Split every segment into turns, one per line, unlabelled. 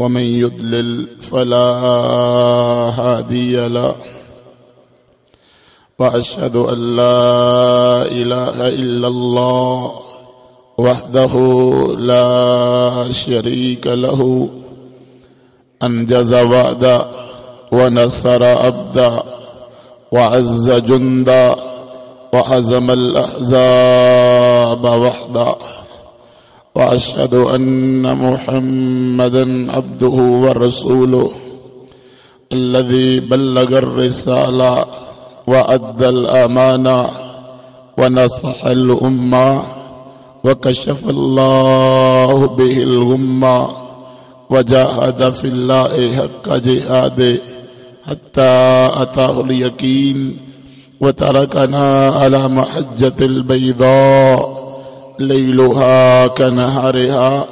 ومن يضلل فلا هادي له وأشهد أن لا إله إلا الله وحده لا شريك له أنجز وعدا ونصر عبدا وعز جندا وهزم الأحزاب وحدا واشهد ان محمدا عبده ورسوله الذي بلغ الرساله وادى الامانه ونصح الامه وكشف الله به الغمه وجاهد في الله حق جهاده حتى اتاه اليقين وتركنا على محجه البيضاء ليلها كنهارها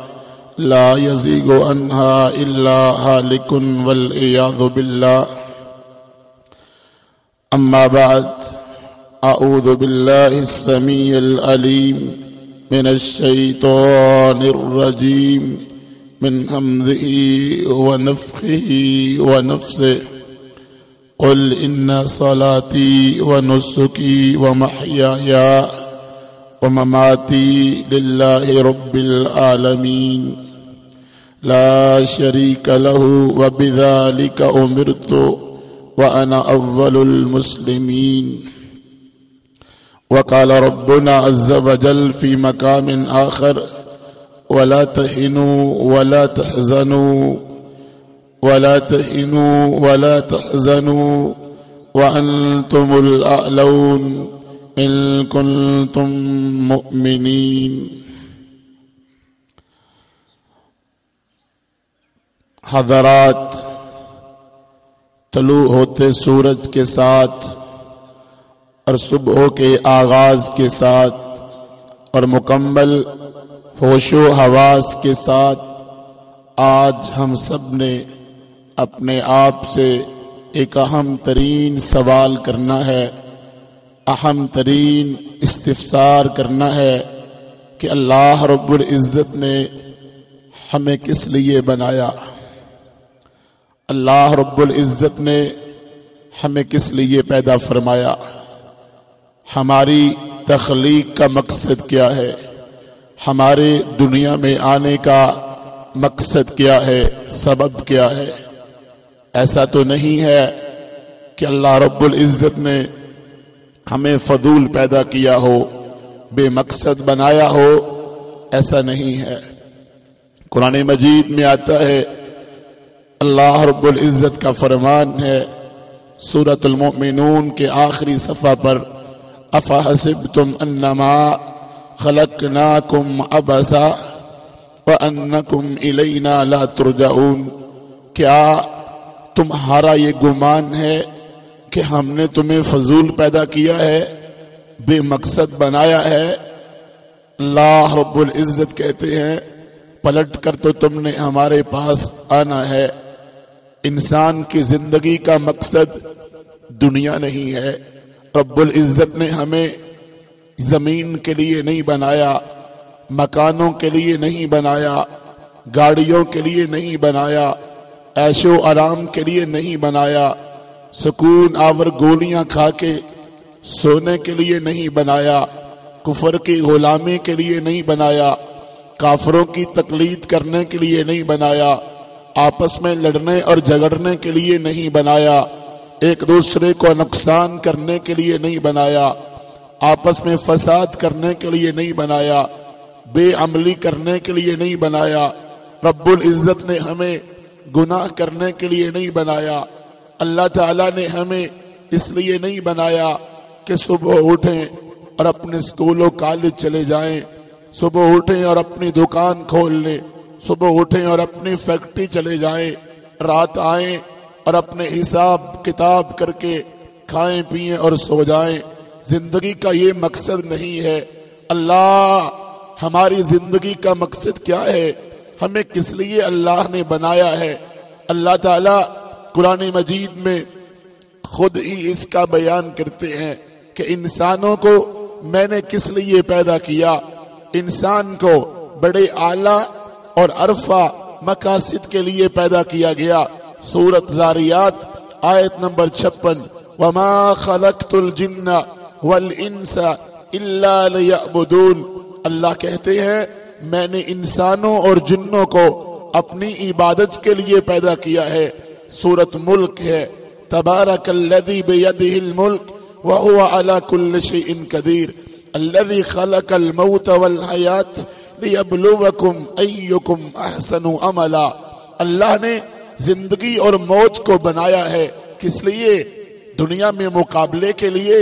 لا يزيغ عنها إلا هالك والعياذ بالله. أما بعد أعوذ بالله السميع العليم من الشيطان الرجيم من همزه ونفخه ونفسه قل إن صلاتي ونسكي ومحياي ومماتي لله رب العالمين. لا شريك له وبذلك أمرت وأنا أول المسلمين. وقال ربنا عز وجل في مقام آخر ولا تهنوا ولا تحزنوا ولا تهنوا ولا تحزنوا وأنتم الأعلون. إن كنتم مؤمنين. حضرات، طلوع ہوتے سورج کے ساتھ اور صبح کے آغاز کے ساتھ اور مکمل ہوش و حواس کے ساتھ آج ہم سب نے اپنے آپ سے ایک اہم ترین سوال کرنا ہے۔ اہم ترین استفسار کرنا ہے کہ اللہ رب العزت نے ہمیں کس لیے بنایا؟ اللہ رب العزت نے ہمیں کس لیے پیدا فرمایا؟ ہماری تخلیق کا مقصد کیا ہے؟ ہمارے دنیا میں آنے کا مقصد کیا ہے؟ سبب کیا ہے؟ ایسا تو نہیں ہے کہ اللہ رب العزت نے ہمیں فضول پیدا کیا ہو، بے مقصد بنایا ہو، ایسا نہیں ہے۔ قرآن مجید میں آتا ہے، اللہ رب العزت کا فرمان ہے سورت المؤمنون کے آخری صفحہ پر، افحسبتم انما خلقناکم ابسا وانکم الینا لا ترجعون۔ کیا تمہارا یہ گمان ہے کہ ہم نے تمہیں فضول پیدا کیا ہے، بے مقصد بنایا ہے۔ اللہ رب العزت کہتے ہیں، پلٹ کر تو تم نے ہمارے پاس آنا ہے۔ انسان کی زندگی کا مقصد دنیا نہیں ہے۔ رب العزت نے ہمیں زمین کے لیے نہیں بنایا، مکانوں کے لیے نہیں بنایا، گاڑیوں کے لیے نہیں بنایا ایش و آرام کے لیے نہیں بنایا۔ سکون آور گولیاں کھا کے سونے کے لیے نہیں بنایا، کفر کی غلامی کے لیے نہیں بنایا، کافروں کی تقلید کرنے کے لیے نہیں بنایا، آپس میں لڑنے اور جھگڑنے کے لیے نہیں بنایا، ایک دوسرے کو نقصان کرنے کے لیے نہیں بنایا، آپس میں فساد کرنے کے لیے نہیں بنایا، بے عملی کرنے کے لیے نہیں بنایا، رب العزت نے ہمیں گناہ کرنے کے لیے نہیں بنایا۔ اللہ تعالیٰ نے ہمیں اس لیے نہیں بنایا کہ صبح اٹھیں اور اپنے اسکول و کالج چلے جائیں۔ صبح اٹھیں اور اپنی دکان کھول لیں۔ صبح اٹھیں اور اپنی فیکٹری چلے جائیں۔ رات آئیں اور اپنے حساب کتاب کر کے کھائیں پیئیں اور سو جائیں۔ زندگی کا یہ مقصد نہیں ہے۔ اللہ، ہماری زندگی کا مقصد کیا ہے؟ ہمیں کس لیے اللہ نے بنایا ہے؟ اللہ تعالی قرآن مجید میں خود ہی اس کا بیان کرتے ہیں کہ انسانوں کو میں نے کس لیے پیدا کیا؟ انسان کو بڑے اعلی اور عرفہ مقاصد کے لیے پیدا کیا گیا۔ سورت زاریات، آیت نمبر چھپن۔ وما خلقت الجن والانس الا ليعبدون۔ اللہ کہتے ہیں، میں نے انسانوں اور جنوں کو اپنی عبادت کے لیے پیدا کیا ہے۔ سورت ملک ہے۔ تبارک الذي بيده الملك وهو على كل شيء قدير الذي خلق الموت والحياة ليبلوكم أيكم أحسن عملا۔ اللہ نے زندگی اور موت کو بنایا ہے۔ کس لیے؟ دنیا میں مقابلے کے لیے۔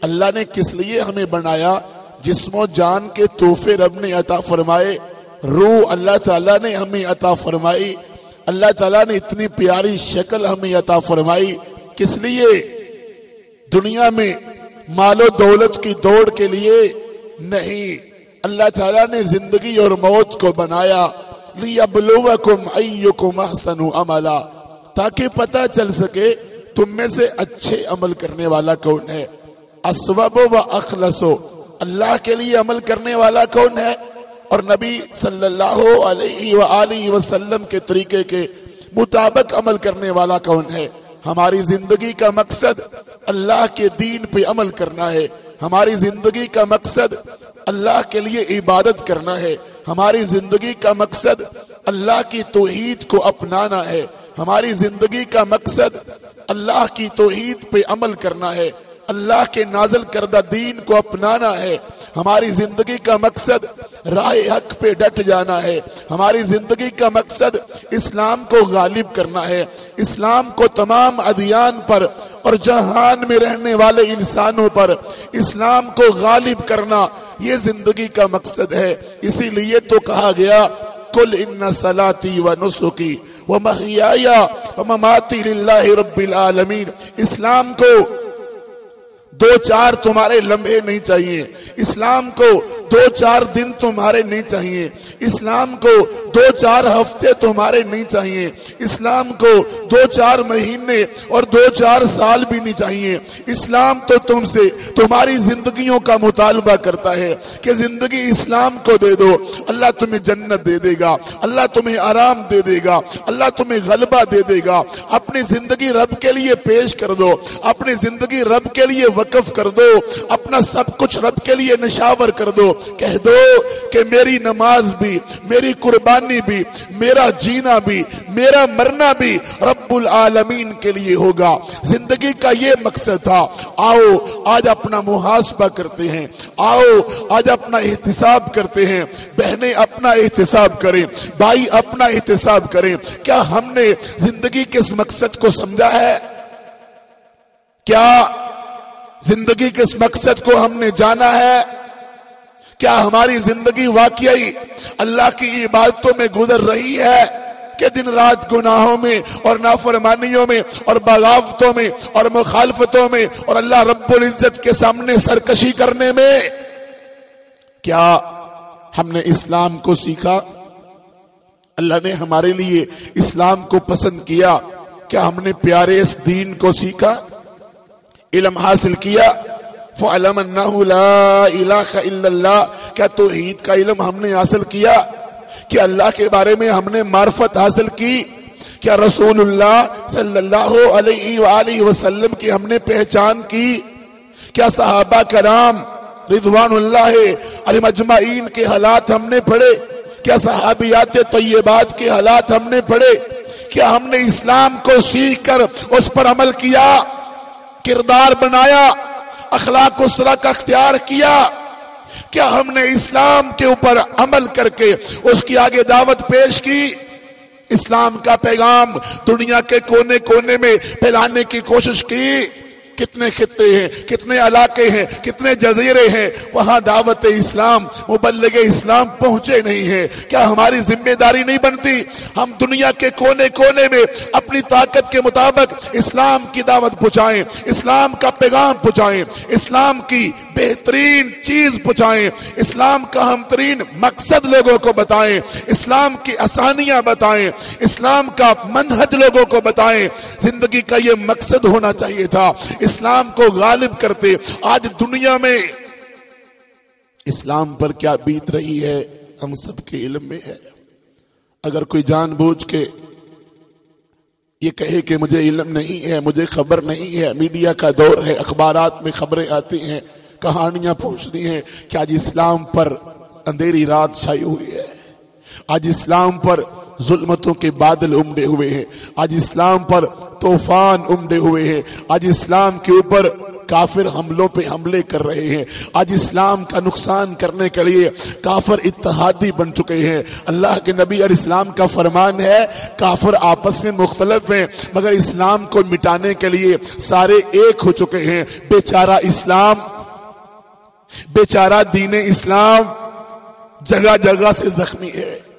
اللہ نے کس لیے ہمیں بنایا؟ جسم و جان کے تحفے رب نے عطا فرمائے۔ روح اللہ تعالیٰ نے ہمیں عطا فرمائی۔ اللہ تعالیٰ نے اتنی پیاری شکل ہمیں عطا فرمائی کس لیے؟ دنیا میں مال و دولت کی دوڑ کے لیے نہیں۔ اللہ تعالیٰ نے زندگی اور موت کو بنایا۔ لِيَبْلُوَكُمْ أَيُّكُمْ أَحْسَنُ عَمَلًا۔ تاکہ پتہ چل سکے تم میں سے اچھے عمل کرنے والا کون ہے۔ اسوب و اخلصو اللہ کے لیے عمل کرنے والا کون ہے؟ اور نبی صلی اللہ علیہ وآلہ وسلم کے طریقے کے مطابق عمل کرنے والا کون ہے؟ ہماری زندگی کا مقصد اللہ کے دین پہ عمل کرنا ہے۔ ہماری زندگی کا مقصد اللہ کے لیے عبادت کرنا ہے۔ ہماری زندگی کا مقصد اللہ کی توحید کو اپنانا ہے۔ ہماری زندگی کا مقصد اللہ کی توحید پہ عمل کرنا ہے۔ اللہ کے نازل کردہ دین کو اپنانا ہے۔ ہماری زندگی کا مقصد راہ حق پہ ڈٹ جانا ہے۔ ہماری زندگی کا مقصد اسلام کو غالب کرنا ہے۔ اسلام کو تمام ادیان پر اور جہان میں رہنے والے انسانوں پر اسلام کو غالب کرنا یہ زندگی کا مقصد ہے۔ اسی لیے تو کہا گیا کل ان سلاتی و نسخی و محیا و مماتی رب العالمین۔ اسلام کو دو چار تمہارے لمحے نہیں چاہیے۔ اسلام کو دو چار دن تمہارے نہیں چاہیے۔ اسلام کو دو چار ہفتے تمہارے نہیں چاہیے۔ اسلام کو دو چار مہینے اور دو چار سال بھی نہیں چاہیے۔ اسلام تو تم سے تمہاری زندگیوں کا مطالبہ کرتا ہے کہ زندگی اسلام کو دے دو۔ اللہ تمہیں جنت دے دے گا۔ اللہ تمہیں آرام دے دے گا۔ اللہ تمہیں غلبہ دے دے گا۔ اپنی زندگی رب کے لیے پیش کر دو۔ اپنی زندگی رب کے لیے وقف کر دو۔ اپنا سب کچھ رب کے لیے نشاور کر دو۔ کہہ دو کہ میری نماز بھی، میری قربانی بھی، میرا جینا بھی، میرا مرنا بھی رب العالمین کے لیے ہوگا۔ زندگی کا یہ مقصد تھا، آؤ آج اپنا محاسبہ کرتے ہیں، آؤ آج اپنا احتساب کرتے ہیں۔ بہنیں اپنا احتساب کریں، بھائی اپنا احتساب کریں۔ کیا ہم نے زندگی کے اس مقصد کو سمجھا ہے؟ کیا زندگی کے اس مقصد کو ہم نے جانا ہے؟ کیا ہماری زندگی واقعی اللہ کی عبادتوں میں گزر رہی ہے کہ دن رات گناہوں میں اور نافرمانیوں میں اور بغاوتوں میں اور مخالفتوں میں اور اللہ رب العزت کے سامنے سرکشی کرنے میں کیا ہم نے اسلام کو سیکھا؟ اللہ نے ہمارے لیے اسلام کو پسند کیا کیا ہم نے پیارے اس دین کو سیکھا؟ علم حاصل کیا؟ فعلم انہو لا الہ الا اللہ کیا توحید کا علم ہم نے حاصل کیا؟ کیا اللہ کے بارے میں ہم نے معرفت حاصل کی؟ کیا رسول اللہ صلی اللہ علیہ وآلہ وسلم کی ہم نے پہچان کی؟ کیا صحابہ کرام رضوان اللہ علی مجمعین کے حالات ہم نے پڑھے؟ کیا صحابیات طیبات کے حالات ہم نے پڑھے؟ کیا ہم نے اسلام کو سیکھ کر اس پر عمل کیا؟ کردار بنایا؟ اخلاق اسرا کا اختیار کیا کیا ہم نے اسلام کے اوپر عمل کر کے اس کی آگے دعوت پیش کی۔ اسلام کا پیغام دنیا کے کونے کونے میں پھیلانے کی کوشش کی۔ کتنے خطے ہیں، کتنے علاقے ہیں، کتنے جزیرے ہیں، وہاں دعوت اسلام، مبلغ اسلام پہنچے نہیں ہے کیا ہماری ذمہ داری نہیں بنتی؟ ہم دنیا کے کونے کونے میں اپنی طاقت کے مطابق اسلام کی دعوت پہنچائیں، اسلام کا پیغام پہنچائیں، اسلام کی بہترین چیز پہنچائیں، اسلام کا ہم ترین مقصد لوگوں کو بتائیں، اسلام کی آسانیاں بتائیں، اسلام کا منہج لوگوں کو بتائیں۔ زندگی کا یہ مقصد ہونا چاہیے تھا۔ اسلام کو غالب کرتے آج دنیا میں اسلام پر کیا بیت رہی ہے ہم سب کے علم میں ہے۔ اگر کوئی جان بوجھ کے یہ کہے کہ مجھے علم نہیں ہے، مجھے خبر نہیں ہے، میڈیا کا دور ہے، اخبارات میں خبریں آتی ہیں، کہانیاں پہنچتی ہیں کہ آج اسلام پر اندھیری رات چھائی ہوئی ہے؟ آج اسلام پر ظلمتوں کے بادل امڈے ہوئے ہیں۔ آج اسلام پر طوفان امڈے ہوئے ہیں۔ آج اسلام کے اوپر کافر حملوں پہ حملے کر رہے ہیں۔ آج اسلام کا نقصان کرنے کے لیے کافر اتحادی بن چکے ہیں۔ اللہ کے نبی اور اسلام کا فرمان ہے، کافر آپس میں مختلف ہیں، مگر اسلام کو مٹانے کے لیے سارے ایک ہو چکے ہیں۔ بیچارہ اسلام، بیچارہ دین اسلام جگہ جگہ سے زخمی ہے۔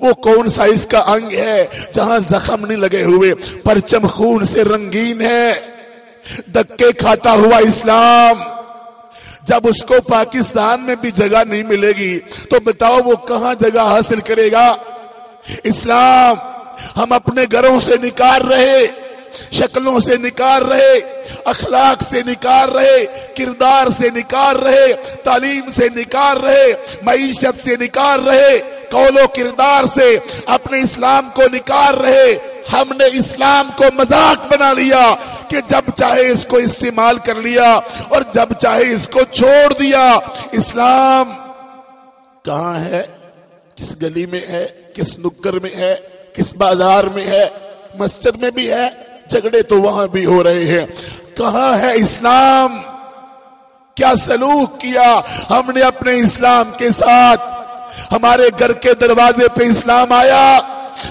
وہ کون سا اس کا انگ ہے جہاں زخم نہیں لگے ہوئے؟ پرچم خون سے رنگین ہے۔ دکے کھاتا ہوا اسلام۔ جب اس کو پاکستان میں بھی جگہ نہیں ملے گی، تو بتاؤ وہ کہاں جگہ حاصل کرے گا؟ اسلام، ہم اپنے گھروں سے نکال رہے۔ شکلوں سے نکال رہے، اخلاق سے نکال رہے، کردار سے نکال رہے، تعلیم سے نکال رہے، معیشت سے نکال رہے، قول و کردار سے اپنے اسلام کو نکال رہے۔ ہم نے اسلام کو مذاق بنا لیا کہ جب چاہے اس کو استعمال کر لیا اور جب چاہے اس کو چھوڑ دیا۔ اسلام کہاں ہے؟ کس گلی میں ہے؟ کس نکر میں ہے؟ کس بازار میں ہے؟ مسجد میں بھی ہے؟ جھگڑے تو وہاں بھی ہو رہے ہیں۔ کہاں ہے اسلام، کیا سلوک کیا؟ ہم نے اپنے اسلام کے ساتھ ہمارے گھر کے دروازے پہ اسلام آیا۔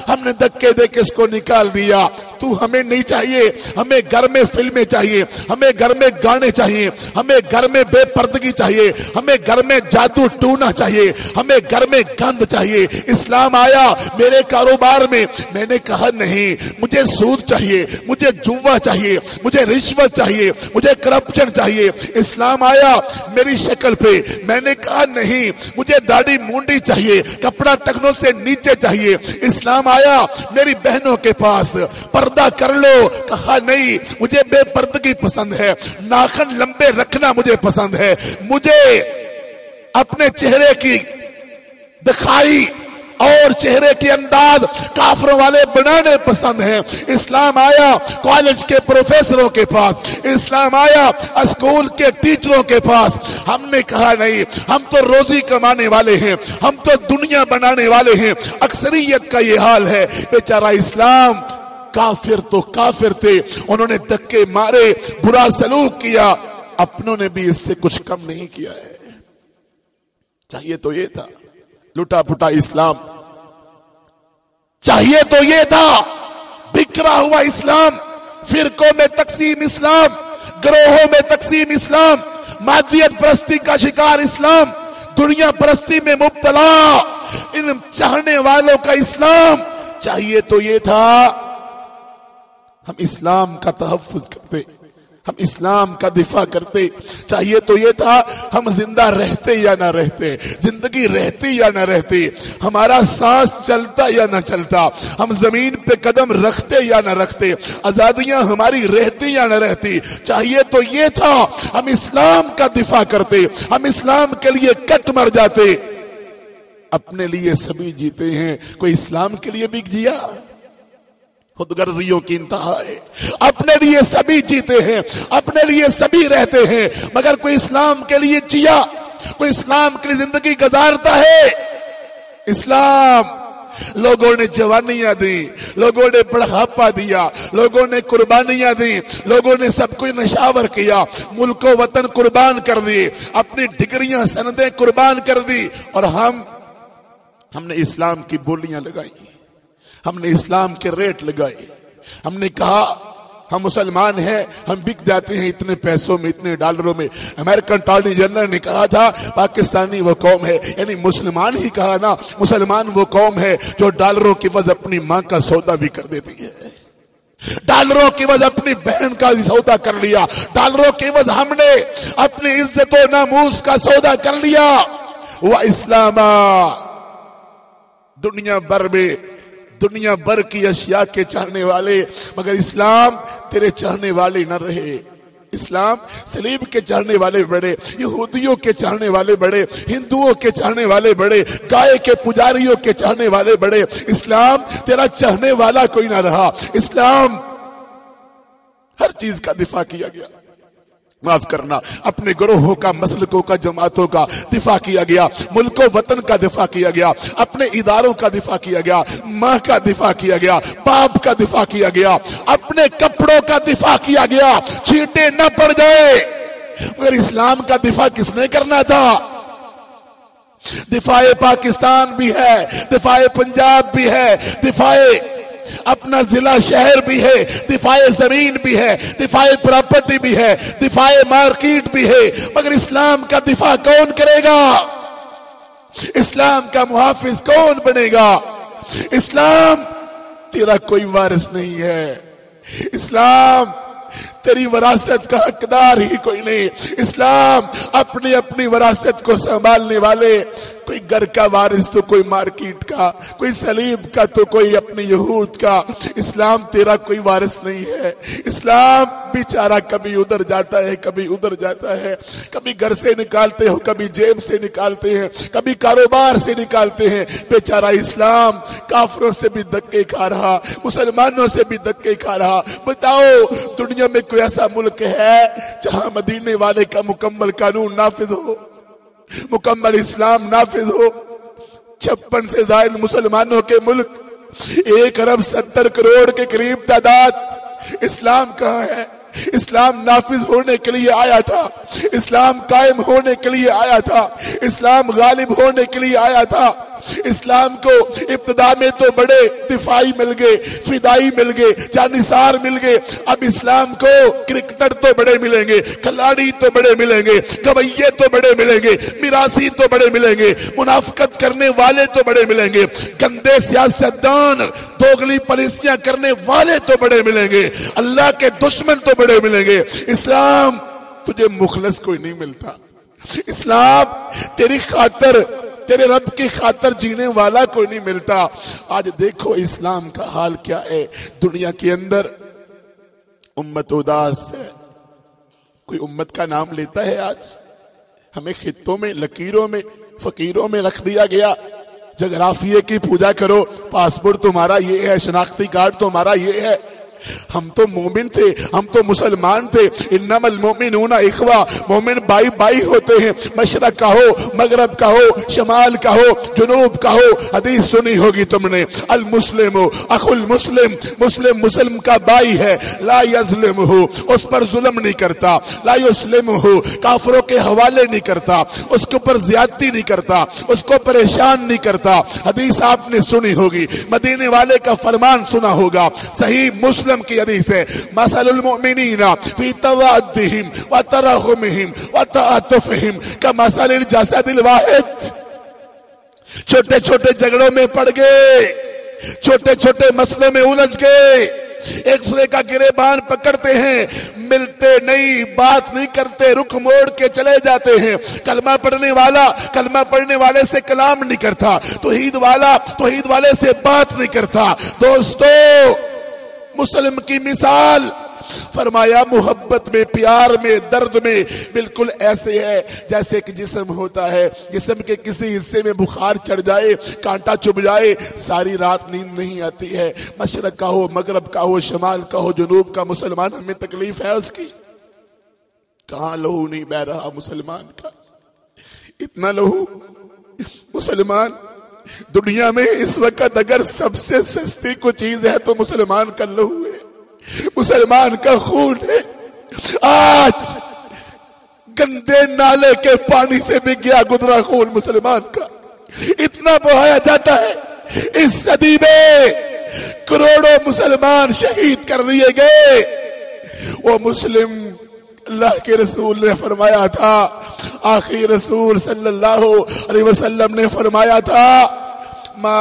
ہم نے دکے دے کے اس کو نکال دیا۔ تو ہمیں نہیں چاہیے۔ ہمیں گھر میں فلمیں چاہیے۔ ہمیں گھر میں گانے چاہیے۔ ہمیں گھر میں بے پردگی چاہیے۔ ہمیں گھر میں جادو ٹونا چاہیے۔ ہمیں گھر میں گند چاہیے۔ اسلام آیا میرے کاروبار میں۔ میں نے کہا نہیں، مجھے سود چاہیے، مجھے جوا چاہیے، مجھے رشوت چاہیے، مجھے کرپشن چاہیے۔ اسلام آیا میری شکل پہ۔ میں نے کہا نہیں، مجھے داڑھی مونڈی چاہیے، کپڑا ٹکنوں سے نیچے چاہیے۔ اسلام آیا میری بہنوں کے پاس۔ پر پردہ کر لو۔ کہا، نہیں، مجھے بے پردگی پسند ہے۔ ناخن لمبے رکھنا مجھے پسند ہے۔ مجھے اپنے چہرے کی دکھائی اور چہرے کے انداز کافروں والے بنانے پسند ہیں۔ اسلام آیا کالج کے پروفیسروں کے پاس۔ اسلام آیا اسکول کے ٹیچروں کے پاس۔ ہم نے کہا، نہیں، ہم تو روزی کمانے والے ہیں۔ ہم تو دنیا بنانے والے ہیں۔ اکثریت کا یہ حال ہے۔ بیچارہ اسلام کافر تو کافر تھے، انہوں نے دکے مارے، برا سلوک کیا۔ اپنوں نے بھی اس سے کچھ کم نہیں کیا ہے۔ چاہیے تو یہ تھا۔ لٹا پٹا اسلام۔ چاہیے تو یہ تھا۔ بکھرا ہوا اسلام۔ فرقوں میں تقسیم اسلام۔ گروہوں میں تقسیم اسلام۔ مادیت پرستی کا شکار اسلام۔ دنیا پرستی میں مبتلا۔ ان چاہنے والوں کا اسلام۔ چاہیے تو یہ تھا۔ ہم اسلام کا تحفظ کرتے، ہم اسلام کا دفاع کرتے۔ چاہیے تو یہ تھا، ہم زندہ رہتے یا نہ رہتے، زندگی رہتی یا نہ رہتی، ہمارا سانس چلتا یا نہ چلتا، ہم زمین پہ قدم رکھتے یا نہ رکھتے، آزادیاں ہماری رہتی یا نہ رہتی۔ چاہیے تو یہ تھا، ہم اسلام کا دفاع کرتے، ہم اسلام کے لیے کٹ مر جاتے۔ اپنے لیے سبھی جیتے ہیں، کوئی اسلام کے لیے بھی جیا خود غرضیوں کی انتہا ہے۔ اپنے لیے سبھی جیتے ہیں، اپنے لیے سبھی رہتے ہیں، مگر کوئی اسلام کے لیے جیا، کوئی اسلام کے لیے زندگی گزارتا ہے۔ اسلام، لوگوں نے جوانیاں دی لوگوں نے بڑھاپا دیا، لوگوں نے قربانیاں دی لوگوں نے سب کچھ نشاور کیا، ملک و وطن قربان کر دی اپنی ڈگریاں، سندیں قربان کر دی، اور ہم ہم نے اسلام کی بولیاں لگائی۔ ہم نے اسلام کے ریٹ لگائے۔ ہم نے کہا، ہم مسلمان ہیں، ہم بک جاتے ہیں اتنے پیسوں میں، اتنے ڈالروں میں۔ امریکن ٹارنی جنرل نے کہا تھا، پاکستانی وہ قوم ہے۔ یعنی مسلمان ہی کہا نا، مسلمان وہ قوم ہے جو ڈالروں کی وجہ اپنی ماں کا سودا بھی کر دیتی ہے۔ ڈالروں کی وجہ اپنی بہن کا سودا کر لیا۔ ڈالروں کی وجہ ہم نے اپنی عزت و ناموس کا سودا کر لیا۔ وہ اسلام دنیا بھر میں دنیا بھر کی اشیاء کے چاہنے والے، مگر اسلام تیرے چاہنے والے نہ رہے۔ اسلام سلیب کے چاہنے والے بڑے، یہودیوں کے چاہنے والے بڑے، ہندوؤں کے چاہنے والے بڑے، گائے کے پجاریوں کے چاہنے والے بڑے۔ اسلام تیرا چاہنے والا کوئی نہ رہا۔ اسلام ہر چیز کا دفاع کیا گیا۔ معاف کرنا۔ اپنے گروہوں کا، مسلکوں کا، جماعتوں کا دفاع کیا گیا۔ ملک و وطن کا دفاع کیا گیا۔ اپنے اداروں کا دفاع کیا گیا۔ ماں کا دفاع کیا گیا۔ باپ کا دفاع کیا گیا۔ اپنے کپڑوں کا دفاع کیا گیا۔ چیٹے نہ پڑ جائے۔ مگر اسلام کا دفاع کس نے کرنا تھا؟ دفاع پاکستان بھی ہے، دفاع پنجاب بھی ہے، دفاع اپنا ضلع شہر بھی ہے دفاع زمین بھی ہے دفاع پراپرٹی بھی ہے دفاع مارکیٹ بھی ہے، مگر اسلام کا دفاع کون کرے گا؟ اسلام کا محافظ کون بنے گا؟ اسلام تیرا کوئی وارث نہیں ہے۔ اسلام تیری وراثت کا حقدار ہی کوئی نہیں۔ اسلام اپنی اپنی وراثت کو سنبھالنے والے کوئی گھر کا وارث تو کوئی مارکیٹ کا، کوئی سلیب کا تو کوئی اپنی یہود کا۔ اسلام تیرا کوئی وارث نہیں ہے۔ اسلام بیچارہ کبھی ادھر جاتا ہے، کبھی ادھر جاتا ہے۔ کبھی گھر سے نکالتے ہو، کبھی جیب سے نکالتے ہیں۔ کبھی کاروبار سے نکالتے ہیں۔ بیچارہ اسلام کافروں سے بھی دکے کھا رہا، مسلمانوں سے بھی دکے کھا رہا۔ بتاؤ، دنیا میں کوئی ایسا ملک ہے جہاں مدینے والے کا مکمل قانون نافذ ہو؟ مکمل اسلام نافذ ہو۔ چھپن سے زائد مسلمانوں کے ملک، ایک ارب ستر کروڑ کے قریب تعداد اسلام کہاں ہے۔ اسلام نافذ ہونے کے لیے آیا تھا۔ اسلام قائم ہونے کے لیے آیا تھا۔ اسلام غالب ہونے کے لیے آیا تھا۔ اسلام کو ابتدا میں تو بڑے دفاعی مل گئے، فدائی مل گئے، جانسار مل گئے، اب اسلام کو کرکٹر تو بڑے ملیں گے، کھلاڑی تو بڑے ملیں گے، گویے تو بڑے ملیں گے میراسی تو بڑے ملیں گے، منافقت کرنے والے تو بڑے ملیں گے، گندے سیاستدان، دوگلی پالیسیاں کرنے والے تو بڑے ملیں گے، اللہ کے دشمن تو بڑے ملیں گے۔ اسلام تجھے مخلص کوئی نہیں ملتا۔ اسلام تیری خاطر تیرے رب کی خاطر جینے والا کوئی نہیں ملتا۔ آج دیکھو اسلام کا حال کیا ہے۔ دنیا کے اندر امت اداس ہے۔ کوئی امت کا نام لیتا ہے آج۔ ہمیں خطوں میں، لکیروں میں، فقیروں میں رکھ دیا گیا۔ جغرافیے کی پوجا کرو۔ پاسپورٹ تمہارا یہ ہے، شناختی کارڈ تمہارا یہ ہے۔ ہم تو مومن تھے، ہم تو مسلمان تھے۔ انما المومنون اخوا مومن بائی بائی ہوتے ہیں۔ مشرق کا ہو مغرب کا ہو شمال کا ہو جنوب کا ہو حدیث سنی ہوگی تم نے۔ المسلم اخ المسلم، مسلم مسلم کا بائی ہے۔ لا یظلم ہو اس پر ظلم نہیں کرتا۔ لا یسلم ہو کافروں کے حوالے نہیں کرتا۔ اس کے اوپر زیادتی نہیں کرتا۔ اس کو پریشان نہیں کرتا۔ حدیث آپ نے سنی ہوگی۔ مدینے والے کا فرمان سنا ہوگا۔ صحیح مسلم مسلم کی حدیث ہے، مثل المؤمنین فی توادہم و ترحمہم و تعاطفہم کا مثل الجسد الواحد۔ چھوٹے چھوٹے جگڑوں میں پڑ گئے، چھوٹے چھوٹے مسئلوں میں الجھ گئے۔ ایک دوسرے کا گرے بان پکڑتے ہیں، ملتے نہیں، بات نہیں کرتے، رخ موڑ کے چلے جاتے ہیں۔ کلمہ پڑھنے والا، کلمہ پڑھنے والے سے کلام نہیں کرتا، توحید والا، توحید والے سے بات نہیں کرتا۔ دوستو مسلم کی مثال۔ فرمایا، محبت میں، پیار میں، درد میں بالکل ایسے ہے جیسے ایک جسم ہوتا ہے۔ جسم کے کسی حصے میں بخار چڑھ جائے، کانٹا چب جائے، ساری رات نیند نہیں آتی ہے۔ مشرق کا ہو، مغرب کا ہو، شمال کا ہو، جنوب کا، مسلمان، ہمیں تکلیف ہے اس کی۔ کہاں لہو نہیں بہ رہا مسلمان کا؟ اتنا لہو مسلمان دنیا میں اس وقت اگر سب سے سستی کو چیز ہے تو مسلمان کا لہو ہے۔ مسلمان کا خون ہے۔ آج گندے نالے کے پانی سے بھی گیا گزرا خون مسلمان کا۔ اتنا بہایا جاتا ہے۔ اس صدی میں کروڑوں مسلمان شہید کر دیے گئے۔ وہ مسلم اللہ کے رسول نے فرمایا تھا۔ آخری رسول صلی اللہ علیہ وسلم نے فرمایا تھا، ما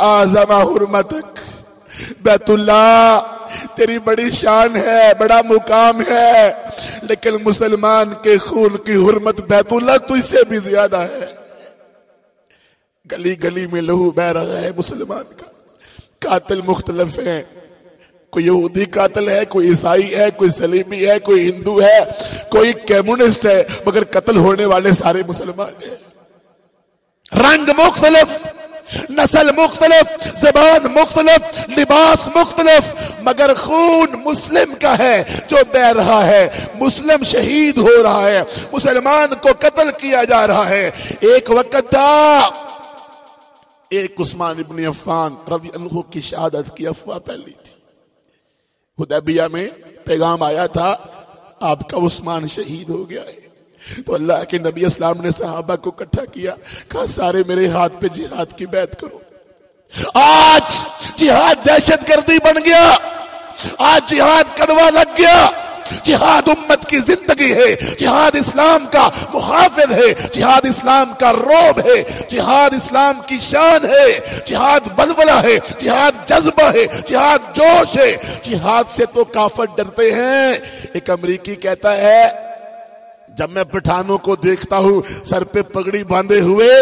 آزم حرمتک، بیت اللہ، تیری بڑی شان ہے، بڑا مقام ہے، لیکن مسلمان کے خون کی حرمت بیت اللہ تو اس سے بھی زیادہ ہے۔ گلی گلی میں لہو بہ رہا ہے مسلمان کا۔ قاتل مختلف ہیں۔ کوئی یہودی قاتل ہے، کوئی عیسائی ہے، کوئی سلیمی ہے، کوئی ہندو ہے، کوئی کیمونسٹ ہے، مگر قتل ہونے والے سارے مسلمان ہیں۔ رنگ مختلف، نسل مختلف، زبان مختلف، لباس مختلف، مگر خون مسلم کا ہے جو بہ رہا ہے۔ مسلم شہید ہو رہا ہے۔ مسلمان کو قتل کیا جا رہا ہے۔ ایک وقت تھا، ایک عثمان ابن عفان رضی اللہ کی شہادت کی افواہ پہلی تھی۔ حدیبیہ میں پیغام آیا تھا، آپ کا عثمان شہید ہو گیا ہے۔ تو اللہ کے نبی اسلام نے صحابہ کو اکٹھا کیا، کہا، سارے میرے ہاتھ پہ جہاد کی بیعت کرو۔ آج جہاد دہشت گردی بن گیا۔ آج جہاد کڑوا لگ گیا۔ جہاد امت کی زندگی ہے، جہاد اسلام کا محافظ ہے، جہاد اسلام کا روب ہے، جہاد اسلام کی شان ہے، جہاد بلبلہ ہے، جہاد جذبہ ہے، جہاد جوش ہے۔ جہاد سے تو کافر ڈرتے ہیں۔ ایک امریکی کہتا ہے، جب میں پٹھانوں کو دیکھتا ہوں، سر پہ پگڑی باندھے ہوئے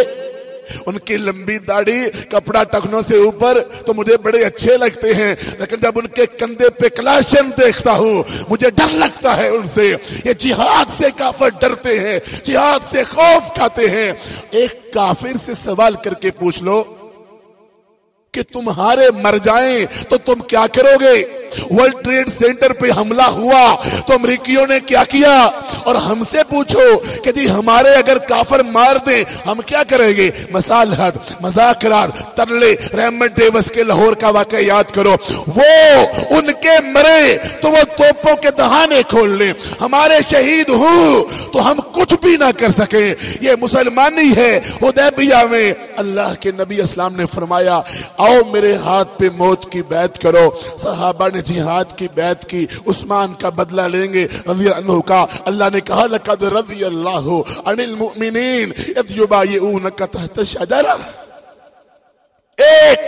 ان کی لمبی داڑھی کپڑا ٹکنوں سے اوپر تو مجھے بڑے اچھے لگتے ہیں، لیکن جب ان کے کندھے پہ کلاشن دیکھتا ہوں، مجھے ڈر لگتا ہے ان سے۔ یہ جہاد سے کافر ڈرتے ہیں، جہاد سے خوف کھاتے ہیں۔ ایک کافر سے سوال کر کے پوچھ لو کہ تمہارے مر جائیں تو تم کیا کرو گے؟ ورلڈ ٹریڈ سینٹر پہ حملہ ہوا تو امریکیوں نے کیا کیا؟ اور ہم سے پوچھو کہ جی ہمارے اگر کافر مار دیں، ہم کیا کریں گے؟ مسالحت مذاکرات ترلے، رحمت ڈیوس کے لاہور کا واقعہ یاد کرو۔ وہ ان کے مرے تو وہ توپوں کے دہانے کھول لیں۔ ہمارے شہید ہوں تو ہم کچھ بھی نہ کر سکیں۔ یہ مسلمانی ہے حدیبیہ میں۔ اللہ کے نبی اسلام نے فرمایا، آؤ میرے ہاتھ پہ موت کی بیعت کرو۔ صحابہ نے نے جہاد کی، بیعت کی، عثمان کا بدلہ لیں گے۔ رضی اللہ کا، اللہ نے کہا، لقد رضی اللہ عن المؤمنین اذ یبایعونک تحت شجرہ۔ ایک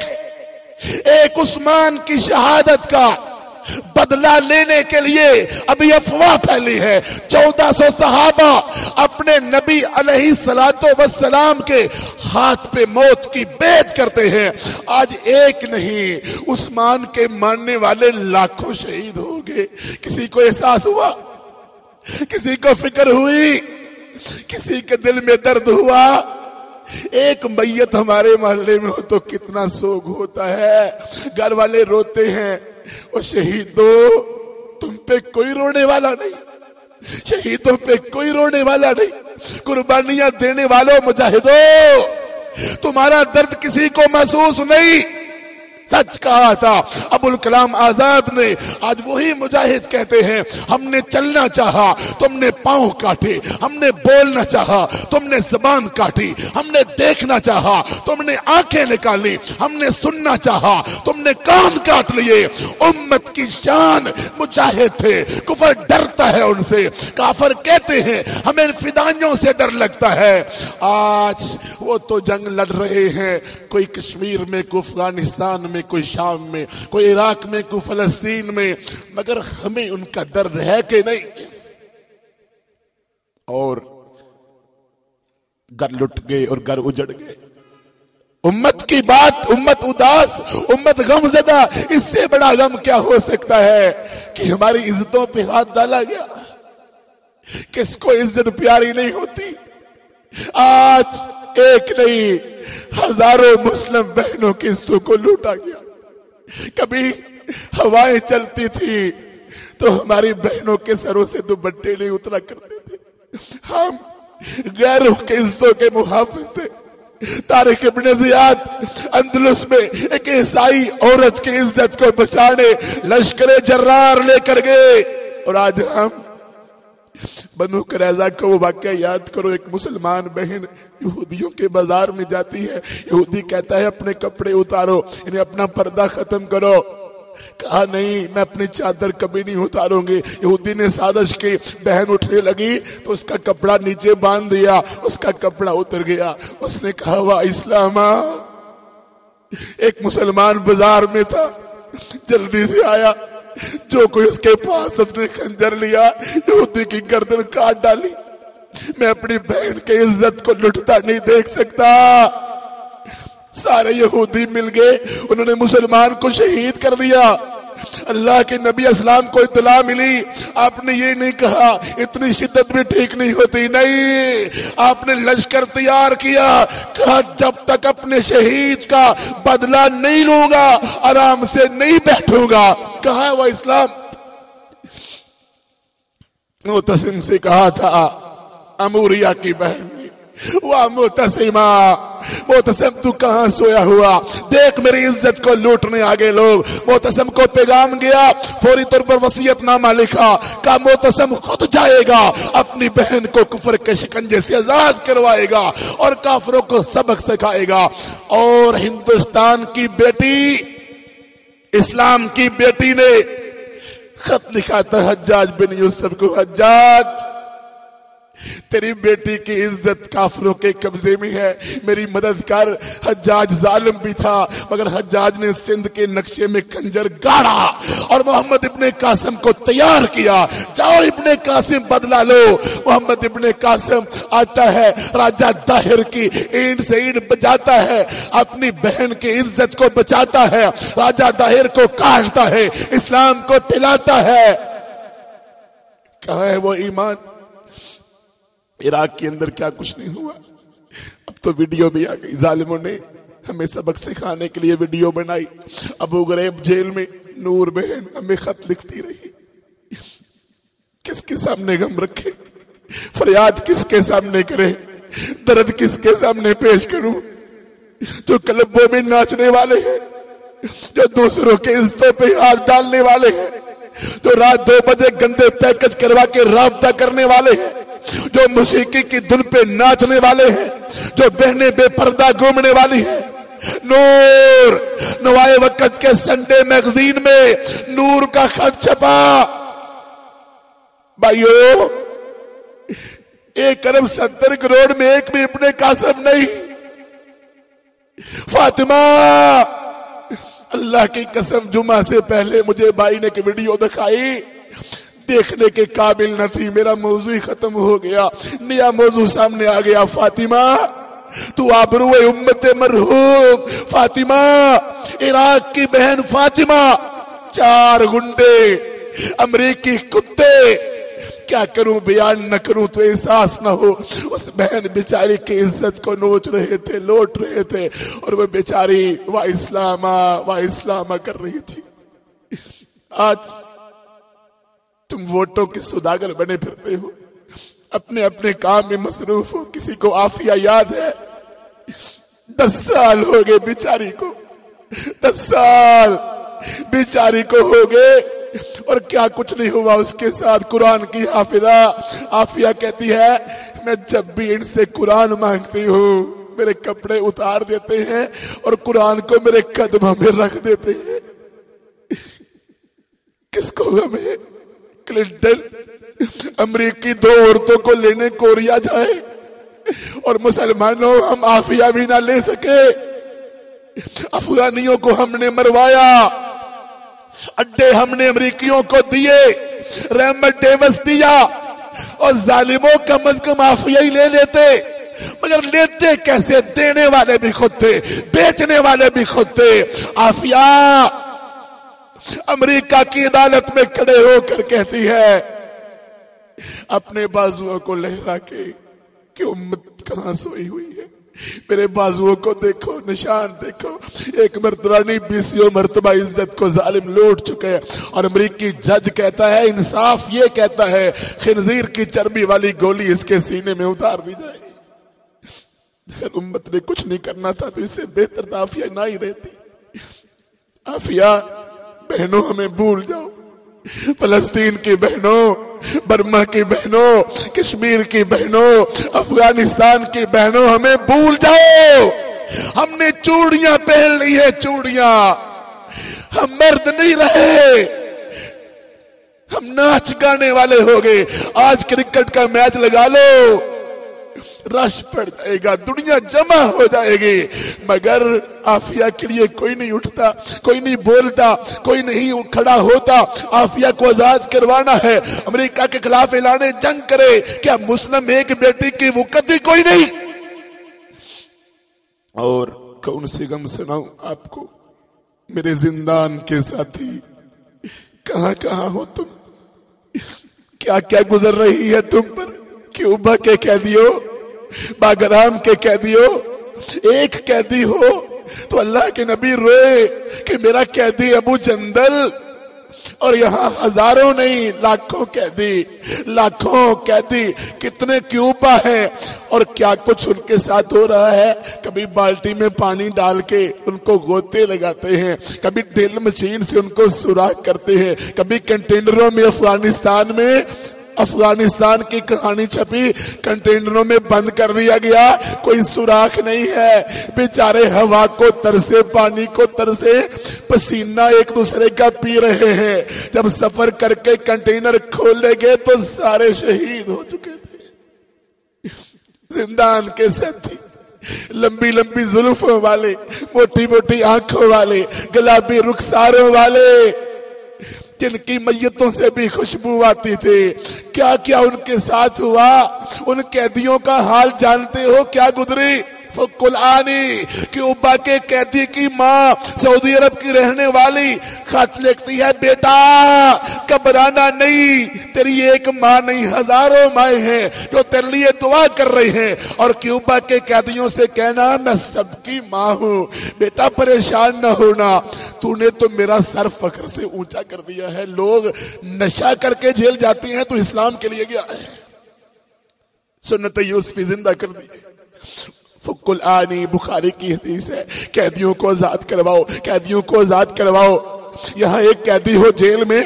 ایک عثمان کی شہادت کا۔ بدلہ لینے کے لیے ابھی افواہ پھیلی ہے۔ چودہ سو صحابہ اپنے نبی علیہ وسلام کے ہاتھ پہ موت کی بیچ کرتے ہیں۔ آج ایک نہیں، عثمان کے ماننے والے لاکھوں شہید ہو گئے۔ کسی کو احساس ہوا؟ کسی کو فکر ہوئی؟ کسی کے دل میں درد ہوا؟ ایک میت ہمارے محلے میں ہو تو کتنا سوگ ہوتا ہے۔ گھر والے روتے ہیں۔ وہ شہیدوں تم پہ کوئی رونے والا نہیں۔ شہیدوں پہ کوئی رونے والا نہیں۔ قربانیاں دینے والوں مجاہدوں، تمہارا درد کسی کو محسوس نہیں۔ سچ کہا تھا، ابو الکلام آزاد نے، آج وہی مجاہد کہتے ہیں، ہم نے چلنا چاہا، تم نے پاؤں کاٹے، ہم نے بولنا چاہا، تم نے زبان کاٹی، ہم نے دیکھنا چاہا، تم نے آنکھیں نکالی، ہم نے سننا چاہا، تم نے کان کاٹ لیے۔ امت کی شان مجاہد تھے، کفر ڈرتا ہے ان سے۔ کافر کہتے ہیں، ہمیں فدائیوں سے ڈر لگتا ہے۔ آج وہ تو جنگ لڑ رہے ہیں، کوئی کشمیر میں، کوئی افغانستان میں کوئی شام میں، کوئی عراق میں، کوئی فلسطین میں، مگر ہمیں ان کا درد ہے کہ نہیں؟ اور گھر لٹ گئے اور گھر اجڑ گئے۔ امت کی بات، امت اداس، امت غم زدہ اس سے بڑا غم کیا ہو سکتا ہے کہ ہماری عزتوں پہ ہاتھ ڈالا گیا؟ کس کو عزت پیاری نہیں ہوتی؟ آج ایک نہیں ہزاروں مسلم بہنوں کی عزتوں کو لوٹا گیا۔ کبھی ہوائیں چلتی تھی تو ہماری بہنوں کے سروں سے دوبٹے نہیں اترا کرتے تھے۔ ہم غیروں کے عزتوں کے محافظ تھے۔ تاریخ ابن زیاد اندلس میں ایک عیسائی عورت کی عزت کو بچانے لشکر جرار لے کر گئے۔ اور آج ہم بنو کریزہ کو وہ واقعہ یاد کرو، ایک مسلمان بہن یہودیوں کے بازار میں جاتی ہے۔ یہودی کہتا ہے، اپنے کپڑے اتارو، انہیں اپنا پردہ ختم کرو۔ کہا، نہیں، میں اپنی چادر کبھی نہیں اتاروں گی۔ یہودی نے سازش کی، بہن اٹھنے لگی، تو اس کا کپڑا نیچے باندھ دیا، اس کا کپڑا اتر گیا۔ اس نے کہا، وا اسلام ایک مسلمان بازار میں تھا، جلدی سے آیا۔ جو کوئی اس کے پاس اس نے خنجر لیا، یہودی کی گردن کاٹ ڈالی۔ میں اپنی بہن کے عزت کو لٹتا نہیں دیکھ سکتا۔ سارے یہودی مل گئے، انہوں نے مسلمان کو شہید کر دیا۔ اللہ کے نبی اسلام کو اطلاع ملی۔ آپ نے یہ نہیں کہا، اتنی شدت بھی ٹھیک نہیں ہوتی۔ نہیں، آپ نے لشکر تیار کیا، کہا جب تک اپنے شہید کا بدلہ نہیں لوں گا، آرام سے نہیں بیٹھوں گا۔ کہا وہ اسلام؟ تسم سے کہا تھا، اموریا کی بہن جی۔ موتسم تو کہاں سویا ہوا؟ دیکھ میری عزت کو لوٹنے آگے لوگ۔ موتسم کو پیغام گیا، فوری طور پر وسیعت نامہ لکھا۔ کہا موتسم خود جائے گا، اپنی بہن کو کفر کے شکنجے سے آزاد کروائے گا اور کافروں کو سبق سکھائے گا۔ اور ہندوستان کی بیٹی اسلام کی بیٹی نے خط لکھا تھا حجاج بن یوسف کو حجاج! تیری بیٹی کی عزت کافروں کے قبضے میں ہے۔ میری مدد کر۔ حجاج ظالم بھی تھا، مگر حجاج نے سندھ کے نقشے میں کنجر گاڑا اور محمد ابن قاسم کو تیار کیا۔ جاؤ ابن قاسم بدلا لو۔ محمد ابن قاسم آتا ہے، راجہ داہر کی اینڈ سے اینڈ بجاتا ہے، اپنی بہن کی عزت کو بچاتا ہے۔ راجہ داہر کو کاٹتا ہے، اسلام کو پلاتا ہے۔ کہا ہے وہ ایمان؟ عراق کے اندر کیا کچھ نہیں ہوا؟ اب تو ویڈیو بھی آ گئی۔ ظالموں نے ہمیں سبق سکھانے کے لیے ویڈیو بنائی۔ ابو غریب جیل میں نور بہن ہمیں خط لکھتی رہی۔ کس کے سامنے غم رکھے؟ فریاد کس کے سامنے کرے؟ درد کس کے سامنے پیش کروں؟ جو کلبوں میں ناچنے والے ہیں، جو دوسروں کے عزتوں پہ ہاتھ ڈالنے والے ہیں، جو رات دو بجے گندے پیکج کروا کے رابطہ کرنے والے ہیں جو موسیقی کی دن پہ ناچنے والے ہیں، جو بہنے بے پردہ گھومنے والی ہیں۔ نور، نوائے وقت کے سنڈے میگزین میں نور کا خط چھپا۔ بھائیو، ایک ارب ستر کروڑ میں ایک بھی اپنے قاسم نہیں۔ فاطمہ، اللہ کی قسم جمعہ سے پہلے مجھے بھائی نے ایک ویڈیو دکھائی۔ دیکھنے کے قابل نہ تھی۔ میرا موضوع ہی ختم ہو گیا۔ نیا موضوع سامنے آ گیا۔ فاطمہ، تو آبرو امت مرحوم۔ فاطمہ، عراق کی بہن فاطمہ۔ چار گنڈے امریکی کتے۔ کیا کروں؟ بیان نہ کروں تو احساس نہ ہو۔ اس بہن بیچاری کی عزت کو نوچ رہے تھے، لوٹ رہے تھے۔ اور وہ بیچاری وا اسلامہ وا اسلامہ کر رہی تھی۔ آج تم ووٹوں کے سوداگر بنے پھرتے ہو۔ اپنے اپنے کام میں مصروف ہو، کسی کو آفیہ یاد ہے۔ دس سال ہو گئے بیچاری کو۔ دس سال بیچاری کو ہو گئے۔ اور کیا کچھ نہیں ہوا اس کے ساتھ۔ قرآن کی حافظہ آفیہ کہتی ہے، میں جب بھی ان سے قرآن مانگتی ہوں، میرے کپڑے اتار دیتے ہیں اور قرآن کو میرے قدموں میں رکھ دیتے ہیں۔ کس کو ہمیں کلنٹن، امریکی دو عورتوں کو لینے کوریا جائے اور مسلمانوں ہم آفیہ بھی نہ لے سکے۔ افغانیوں کو ہم نے مروایا، اڈے ہم نے امریکیوں کو دیے، رحمت ڈیوس دیا اور ظالموں کم از کم آفیہ ہی لے لیتے۔ مگر لیتے کیسے؟ دینے والے بھی خود تھے، بیچنے والے بھی خود تھے۔ آفیہ امریکہ کی عدالت میں کھڑے ہو کر کہتی ہے، اپنے بازو کو لہرا کے کہ امت کہاں سوئی ہوئی ہے۔ میرے بازو کو دیکھو، نشان دیکھو۔ ایک مرتبہ نہیں بیسیوں مرتبہ عزت کو ظالم لوٹ چکے اور امریکی جج کہتا ہے، انصاف یہ کہتا ہے، خنزیر کی چربی والی گولی اس کے سینے میں اتار دی جائے۔ اگر امت نے کچھ نہیں کرنا تھا تو اس سے بہتر آفیہ نہ ہی رہتی۔ آفیہ بہنوں ہمیں بھول جاؤ۔ فلسطین کی بہنوں، برما کی بہنوں، کشمیر کی بہنوں، افغانستان کی بہنوں ہمیں بھول جاؤ۔ ہم نے چوڑیاں پہن لی ہے چوڑیاں۔ ہم مرد نہیں رہے۔ ہم ناچ گانے والے ہو گئے۔ آج کرکٹ کا میچ لگا لو۔ رش پڑ جائے گا، دنیا جمع ہو جائے گی۔ مگر آفیہ کے لیے کوئی نہیں اٹھتا، کوئی نہیں بولتا، کوئی نہیں کھڑا ہوتا۔ آفیہ کو آزاد کروانا ہے۔ امریکہ کے خلاف اعلان جنگ کرے کیا مسلم ایک بیٹی کی وقت کوئی نہیں؟ اور کون سی غم سناؤں آپ کو؟ میرے زندان کے ساتھی، کہاں کہاں ہو تم؟ کیا کیا گزر رہی ہے تم پر؟ کیوبا کے قیدیوں باگرام کے قیدیوں، ایک قیدی ہو تو اللہ کے نبی روئے کہ میرا قیدی ابو جندل۔ اور یہاں ہزاروں نہیں، لاکھوں قیدی لاکھوں قیدی۔ کتنے کیوبا ہیں؟ اور کیا کچھ ان کے ساتھ ہو رہا ہے؟ کبھی بالٹی میں پانی ڈال کے ان کو گوتے لگاتے ہیں، کبھی ڈیل مشین سے ان کو سوراخ کرتے ہیں، کبھی کنٹینروں میں، افغانستان میں۔ افغانستان کی کہانی چھپی، کنٹینروں میں بند کر دیا گیا، کوئی سوراخ نہیں ہے۔ بیچارے ہوا کو ترسے، پانی کو ترسے، پسینہ ایک دوسرے کا پی رہے ہیں۔ جب سفر کر کے کنٹینر کھولے گئے تو سارے شہید ہو چکے تھے۔ زندان کے ساتھی لمبی لمبی زلفوں والے، موٹی موٹی آنکھوں والے، گلابی رخساروں والے۔ جن کی میتوں سے بھی خوشبو آتی تھی۔ کیا کیا ان کے ساتھ ہوا؟ ان قیدیوں کا حال جانتے ہو؟ کیا گزری؟ آنی کہ ابا کے قیدی کی ماں سعودی عرب کی رہنے والی خط لکھتی ہے، بیٹا کبرانا نہیں، تیری ایک ماں نہیں، ہزاروں مائیں ہیں جو تیرے لیے دعا کر رہی ہیں۔ اور کیوبا کے قیدیوں سے کہنا، میں سب کی ماں ہوں۔ بیٹا، پریشان نہ ہونا۔ تو نے تو میرا سر فخر سے اونچا کر دیا ہے۔ لوگ نشہ کر کے جیل جاتی ہیں، تو اسلام کے لیے گیا ہے۔ سنت یوسفی زندہ کر دی۔ فکل آنی، بخاری کی حدیث ہے، قیدیوں کو آزاد کرواؤ، قیدیوں کو آزاد کرواؤ۔ یہاں ایک قیدی ہو جیل میں،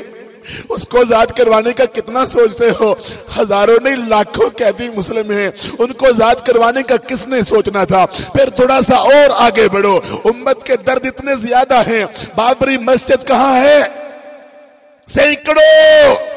اس کو آزاد کروانے کا کتنا سوچتے ہو؟ ہزاروں نہیں، لاکھوں قیدی مسلم ہیں۔ ان کو آزاد کروانے کا کس نے سوچنا تھا؟ پھر تھوڑا سا اور آگے بڑھو۔ امت کے درد اتنے زیادہ ہیں۔ بابری مسجد کہاں ہے؟ سینکڑوں!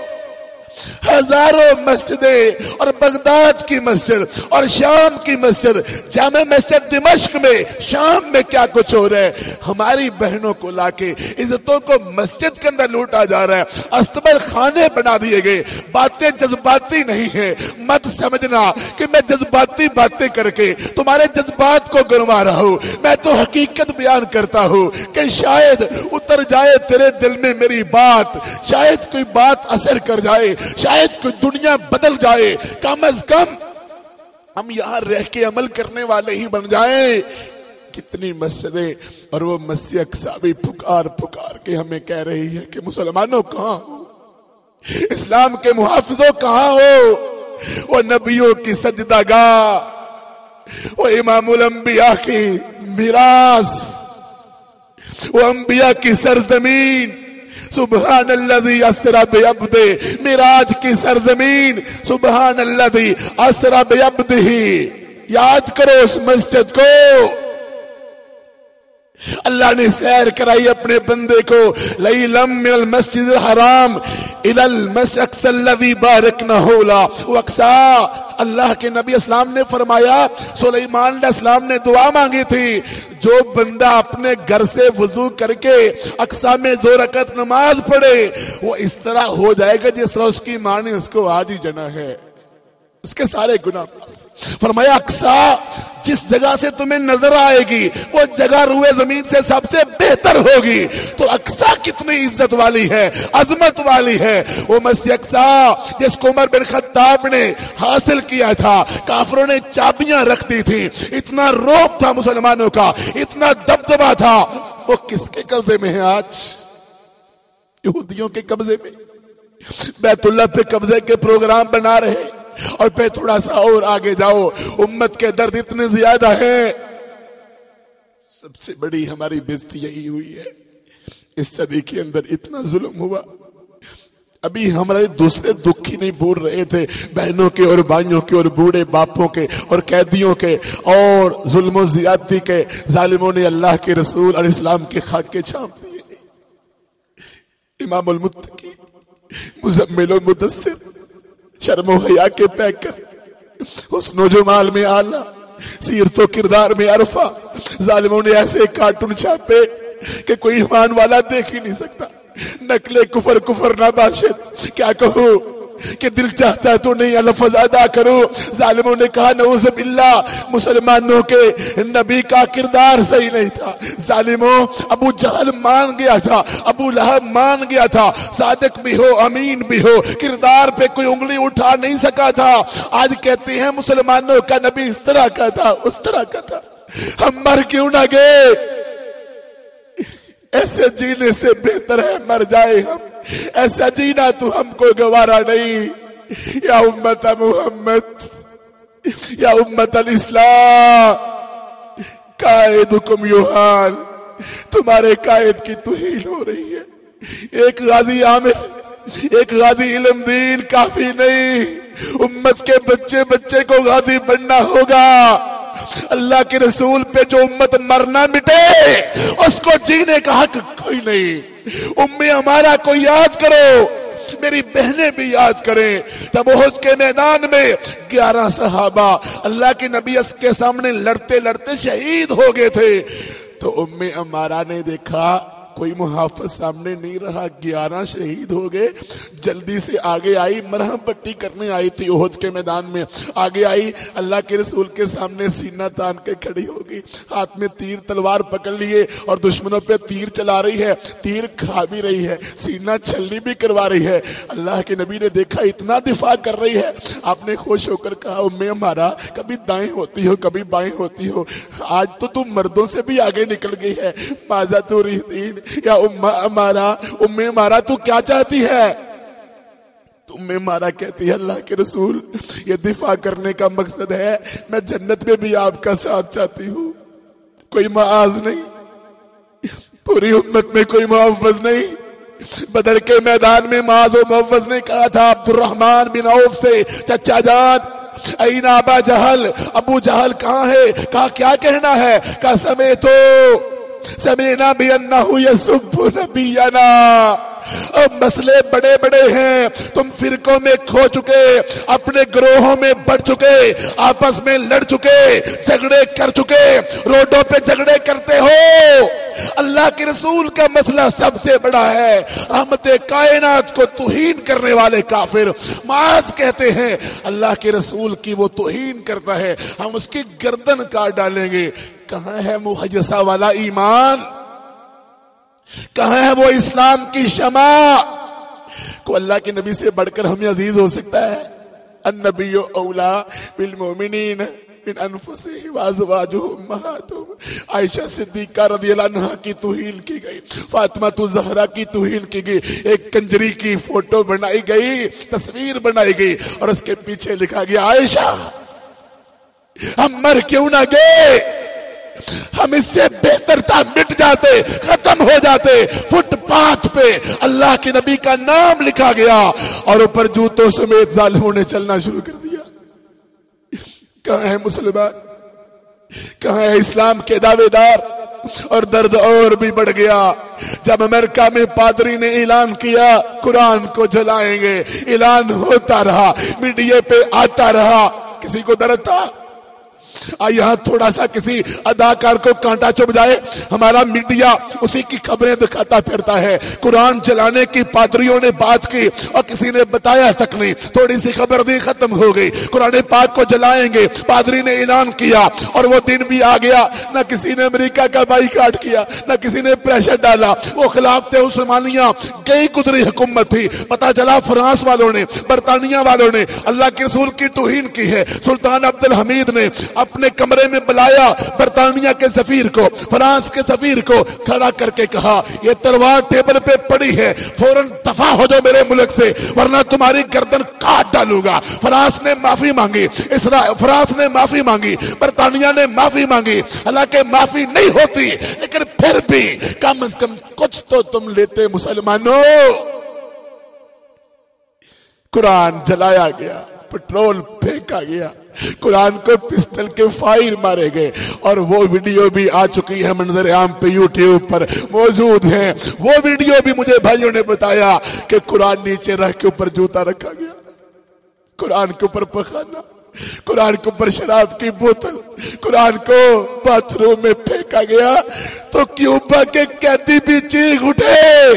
ہزاروں مسجدیں اور بغداد کی مسجد اور شام کی مسجد، جامع مسجد دمشق میں، شام میں کیا کچھ ہو رہا ہے؟ ہماری بہنوں کو لا کے عزتوں کو مسجد کے اندر لوٹا جا رہا ہے۔ استبل خانے بنا دیے گئے۔ باتیں جذباتی نہیں ہیں۔ مت سمجھنا کہ میں جذباتی باتیں کر کے تمہارے جذبات کو گروا رہا ہوں۔ میں تو حقیقت بیان کرتا ہوں کہ شاید اتر جائے تیرے دل میں میری بات، شاید کوئی بات اثر کر جائے۔ شاید کوئی دنیا بدل جائے، کم از کم ہم یہاں رہ کے عمل کرنے والے ہی بن جائیں۔ کتنی مسجدیں اور وہ مسجد اقسا پکار پکار کے ہمیں کہہ رہی ہے کہ مسلمانوں کہاں ہو؟ اسلام کے محافظوں کہاں ہو؟ وہ نبیوں کی سجدہ گاہ وہ امام الانبیاء کی میراث، وہ انبیاء کی سرزمین۔ سبحان الذي اسرا بعبده میراج کی سرزمین سبحان اللہ اسرا بعبده یاد کرو اس مسجد کو۔ اللہ نے سیر کرائی اپنے بندے کو، لیلم من المسجد الحرام۔ الى المسکس اللذی بارکنا حولا وقسا اللہ کے نبی اسلام نے فرمایا، سلیمان علیہ السلام نے دعا مانگی تھی، جو بندہ اپنے گھر سے وضو کر کے اقسا میں دو رکعت نماز پڑھے، وہ اس طرح ہو جائے گا جس طرح اس کی ماں نے اس کو آج ہی جنا ہے۔ اس کے سارے گناہ فرمایا اقسا جس جگہ سے تمہیں نظر آئے گی، وہ جگہ روئے زمین سے سب سے بہتر ہوگی۔ تو اقسا کتنی عزت والی ہے، عظمت والی ہے۔ وہ مسیح اقسا جس کو عمر بن خطاب نے حاصل کیا تھا، کافروں نے چابیاں رکھ دی تھی اتنا روپ تھا مسلمانوں کا، اتنا دبدبا تھا۔ وہ کس کے قبضے میں ہے آج؟ یہودیوں کے قبضے میں۔ بیت اللہ پہ قبضے کے پروگرام بنا رہے۔ اور پھر تھوڑا سا اور آگے جاؤ۔ امت کے درد اتنے زیادہ ہیں۔ سب سے بڑی ہماری بزتی یہی ہوئی ہے۔ اس صدی کے اندر اتنا ظلم ہوا۔ ابھی ہمارے دوسرے دکھ ہی نہیں بھول رہے تھے۔ بہنوں کے اور بھائیوں کے اور بوڑھے باپوں کے اور قیدیوں کے اور ظلم و زیادتی کے۔ ظالموں نے اللہ کے رسول اور اسلام کے خاک کے چھاپ دیے۔ امام المتقی مزمل و مدثر۔ شرم و حیا کے پیکر حسن و جمال میں آلہ سیرت و کردار میں عرفہ۔ ظالموں نے ایسے کارٹون چھاپے کہ کوئی ایمان والا دیکھ ہی نہیں سکتا۔ نقل کفر کفر نہ باشد۔ کیا کہو کہ دل چاہتا ہے تو نہیں لفظ ادا کرو۔ ظالموں نے کہا، نعوذ باللہ۔ مسلمانوں کے نبی کا کردار صحیح نہیں تھا۔ ظالموں، ابو جہل مان گیا تھا، ابو لہب مان گیا تھا۔ صادق بھی ہو، امین بھی ہو۔ کردار پہ کوئی انگلی اٹھا نہیں سکا تھا۔ آج کہتے ہیں، مسلمانوں کا نبی اس طرح کا تھا، اس طرح کا تھا۔ ہم مر کیوں نہ گئے؟ ایسے جینے سے بہتر ہے، مر جائے ہم۔ ایسا جینا تو ہم کو گوارا نہیں۔ یا امت محمد، یا امت الاسلام۔ قائدکم یوحان تمہارے قائد کی توہین ہو رہی ہے۔ ایک غازی عامر، ایک غازی علم دین کافی نہیں۔ امت کے بچے بچے کو غازی بننا ہوگا۔ اللہ کے رسول پہ جو امت مرنا مٹے، اس کو جینے کا حق کوئی نہیں۔ امی ہمارا کو یاد کرو۔ میری بہنیں بھی یاد کریں۔ تب کے میدان میں گیارہ صحابہ اللہ کے نبی اس کے سامنے لڑتے لڑتے شہید ہو گئے تھے۔ تو امی ہمارا نے دیکھا کوئی محافظ سامنے نہیں رہا، گیارہ شہید ہو گئے۔ جلدی سے آگے آئی، مرہم پٹی کرنے آئی تھی عہد کے میدان میں۔ آگے آئی، اللہ کے رسول کے سامنے سینہ تان کے کھڑی ہوگی ہاتھ میں تیر، تلوار پکڑ لیے اور دشمنوں پہ تیر چلا رہی ہے۔ تیر کھا بھی رہی ہے، سینہ چھلنی بھی کروا رہی ہے۔ اللہ کے نبی نے دیکھا، اتنا دفاع کر رہی ہے۔ آپ نے خوش ہو کر کہا، امی ہمارا، کبھی دائیں ہوتی ہو، کبھی بائیں ہوتی ہو۔ آج تو تم مردوں سے بھی آگے نکل گئی ہے۔ بازا تو رہی یا امارا امی مارا تو کیا چاہتی ہے؟ تم مارا کہتی ہے اللہ کے رسول، یہ دفاع کرنے کا مقصد ہے، میں جنت میں بھی آپ کا ساتھ چاہتی ہوں۔ کوئی معاذ نہیں، پوری امت میں کوئی محفظ نہیں۔ بدر کے میدان میں معاذ و محفظ نے کہا تھا عبد الرحمن بن عوف سے، چچا جات این آبا جہل، ابو جہل کہاں ہے؟ کہا، کیا کہنا ہے؟ کہا، سمے تو سمینا بھی انہو یسب نبینا اب مسئلے بڑے بڑے ہیں۔ تم فرقوں میں کھو چکے، اپنے گروہوں میں بڑھ چکے، آپس میں لڑ چکے، جھگڑے کر چکے۔ روڈوں پہ جھگڑے کرتے ہو۔ اللہ کے رسول کا مسئلہ سب سے بڑا ہے۔ رحمت کائنات کو توہین کرنے والے کافر معاذ کہتے ہیں۔ اللہ کے رسول کی وہ توہین کرتا ہے۔ ہم اس کی گردن کاٹ ڈالیں گے۔ کہاں ہے محجسہ والا ایمان؟ کہاں ہے وہ اسلام کی شمع؟ کو اللہ کے نبی سے بڑھ کر ہمیں عزیز ہو سکتا ہے۔ النبی اولا بالمومنین من انفسه وازواجهم امهاتهم عائشہ صدیقہ رضی اللہ عنہ کی توہین کی گئی۔ فاطمہ تو زہرا کی توہین کی گئی۔ ایک کنجری کی فوٹو بنائی گئی، تصویر بنائی گئی۔ اور اس کے پیچھے لکھا گیا، عائشہ، ہم مر کیوں نہ گئے؟ ہم اس سے بہتر تھا، مٹ جاتے، ختم ہو جاتے۔ فٹ پاتھ پہ اللہ کے نبی کا نام لکھا گیا اور اوپر جوتوں سمیت ظالموں نے چلنا شروع کر دیا۔ کہاں ہے مسلمان؟ کہاں ہے اسلام کے دعوے دار؟ اور درد اور بھی بڑھ گیا۔ جب امریکہ میں پادری نے اعلان کیا، قرآن کو جلائیں گے۔ اعلان ہوتا رہا، میڈیا پہ آتا رہا۔ کسی کو درد تھا؟ یہاں تھوڑا سا کسی اداکار کو کانٹا چپ جائے۔ ہمارا میڈیا اسی کی خبریں دکھاتا پھرتا ہے۔ قرآن چلانے کی پادریوں نے بات کی اور کسی نے بتایا تک نہیں۔ تھوڑی سی خبر بھی ختم ہو گئی۔ قرآن پاک کو جلائیں گے۔ پادری نے اعلان کیا اور وہ دن بھی آ گیا۔ نہ کسی نے امریکہ کا بائی کاٹ کیا، نہ کسی نے پریشر ڈالا۔ وہ خلاف تھے عثمانیہ کئی قدری حکومت تھی۔ پتا چلا فرانس والوں نے، برطانیہ والوں نے۔ اللہ کے رسول کی توہین کی ہے۔ سلطان عبد الحمید نے۔ اب اپنے کمرے میں بلایا برطانیہ کے سفیر کو، فرانس کے سفیر کو کھڑا کر کے کہا، یہ تلوار ٹیبل پہ پڑی ہے، فوراً دفاع ہو جاؤ میرے ملک سے، ورنہ تمہاری گردن کاٹ ڈالوں گا۔ فرانس نے معافی مانگی فرانس نے معافی مانگی، برطانیہ نے معافی مانگی، حالانکہ معافی نہیں ہوتی، لیکن پھر بھی کم از کم کچھ تو تم لیتے مسلمانوں۔ قرآن جلایا گیا، پٹرول پھینکا گیا۔ قرآن کو پسٹل کے فائر مارے گئے اور وہ ویڈیو بھی آ چکی ہے منظر عام پہ یوٹیوب پر موجود ہیں۔ وہ ویڈیو بھی مجھے بھائیوں نے بتایا کہ قرآن نیچے رہ کے اوپر جوتا رکھا گیا۔ قرآن کے اوپر پخانا، قرآن کے اوپر شراب کی بوتل، قرآن کو باتھ روم میں پھینکا گیا۔ تو کیوبا کے قیدی بھی چیخ اٹھے؟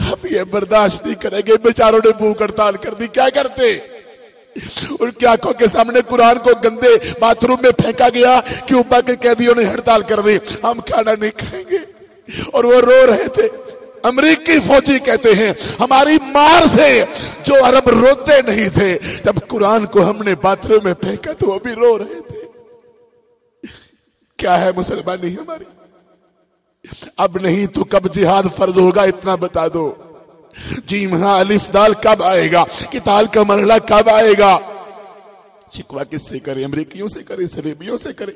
ہم یہ برداشت نہیں کریں گے۔ بیچاروں نے بھوک ہڑتال کر دی۔ کیا کرتے؟ ان کی آنکھوں کے سامنے قرآن کو گندے باتھ روم میں پھینکا گیا کیوبا کے قیدیوں نے ہڑتال کر دی۔ ہم کھانا نہیں کھائیں گے۔ اور وہ رو رہے تھے۔ امریکی فوجی کہتے ہیں، ہماری مار سے جو عرب روتے نہیں تھے، جب قرآن کو ہم نے باتھ روم میں پھینکا تو وہ بھی رو رہے تھے۔ کیا ہے مسلمانی ہماری؟ اب نہیں تو کب جہاد فرض ہوگا اتنا بتا دو۔ جی ہاں الف دال کب آئے گا؟ کتال کا مرحلہ کب آئے گا؟ شکوا کس سے کرے؟ امریکیوں سے کرے؟ سلیبیوں سے کرے؟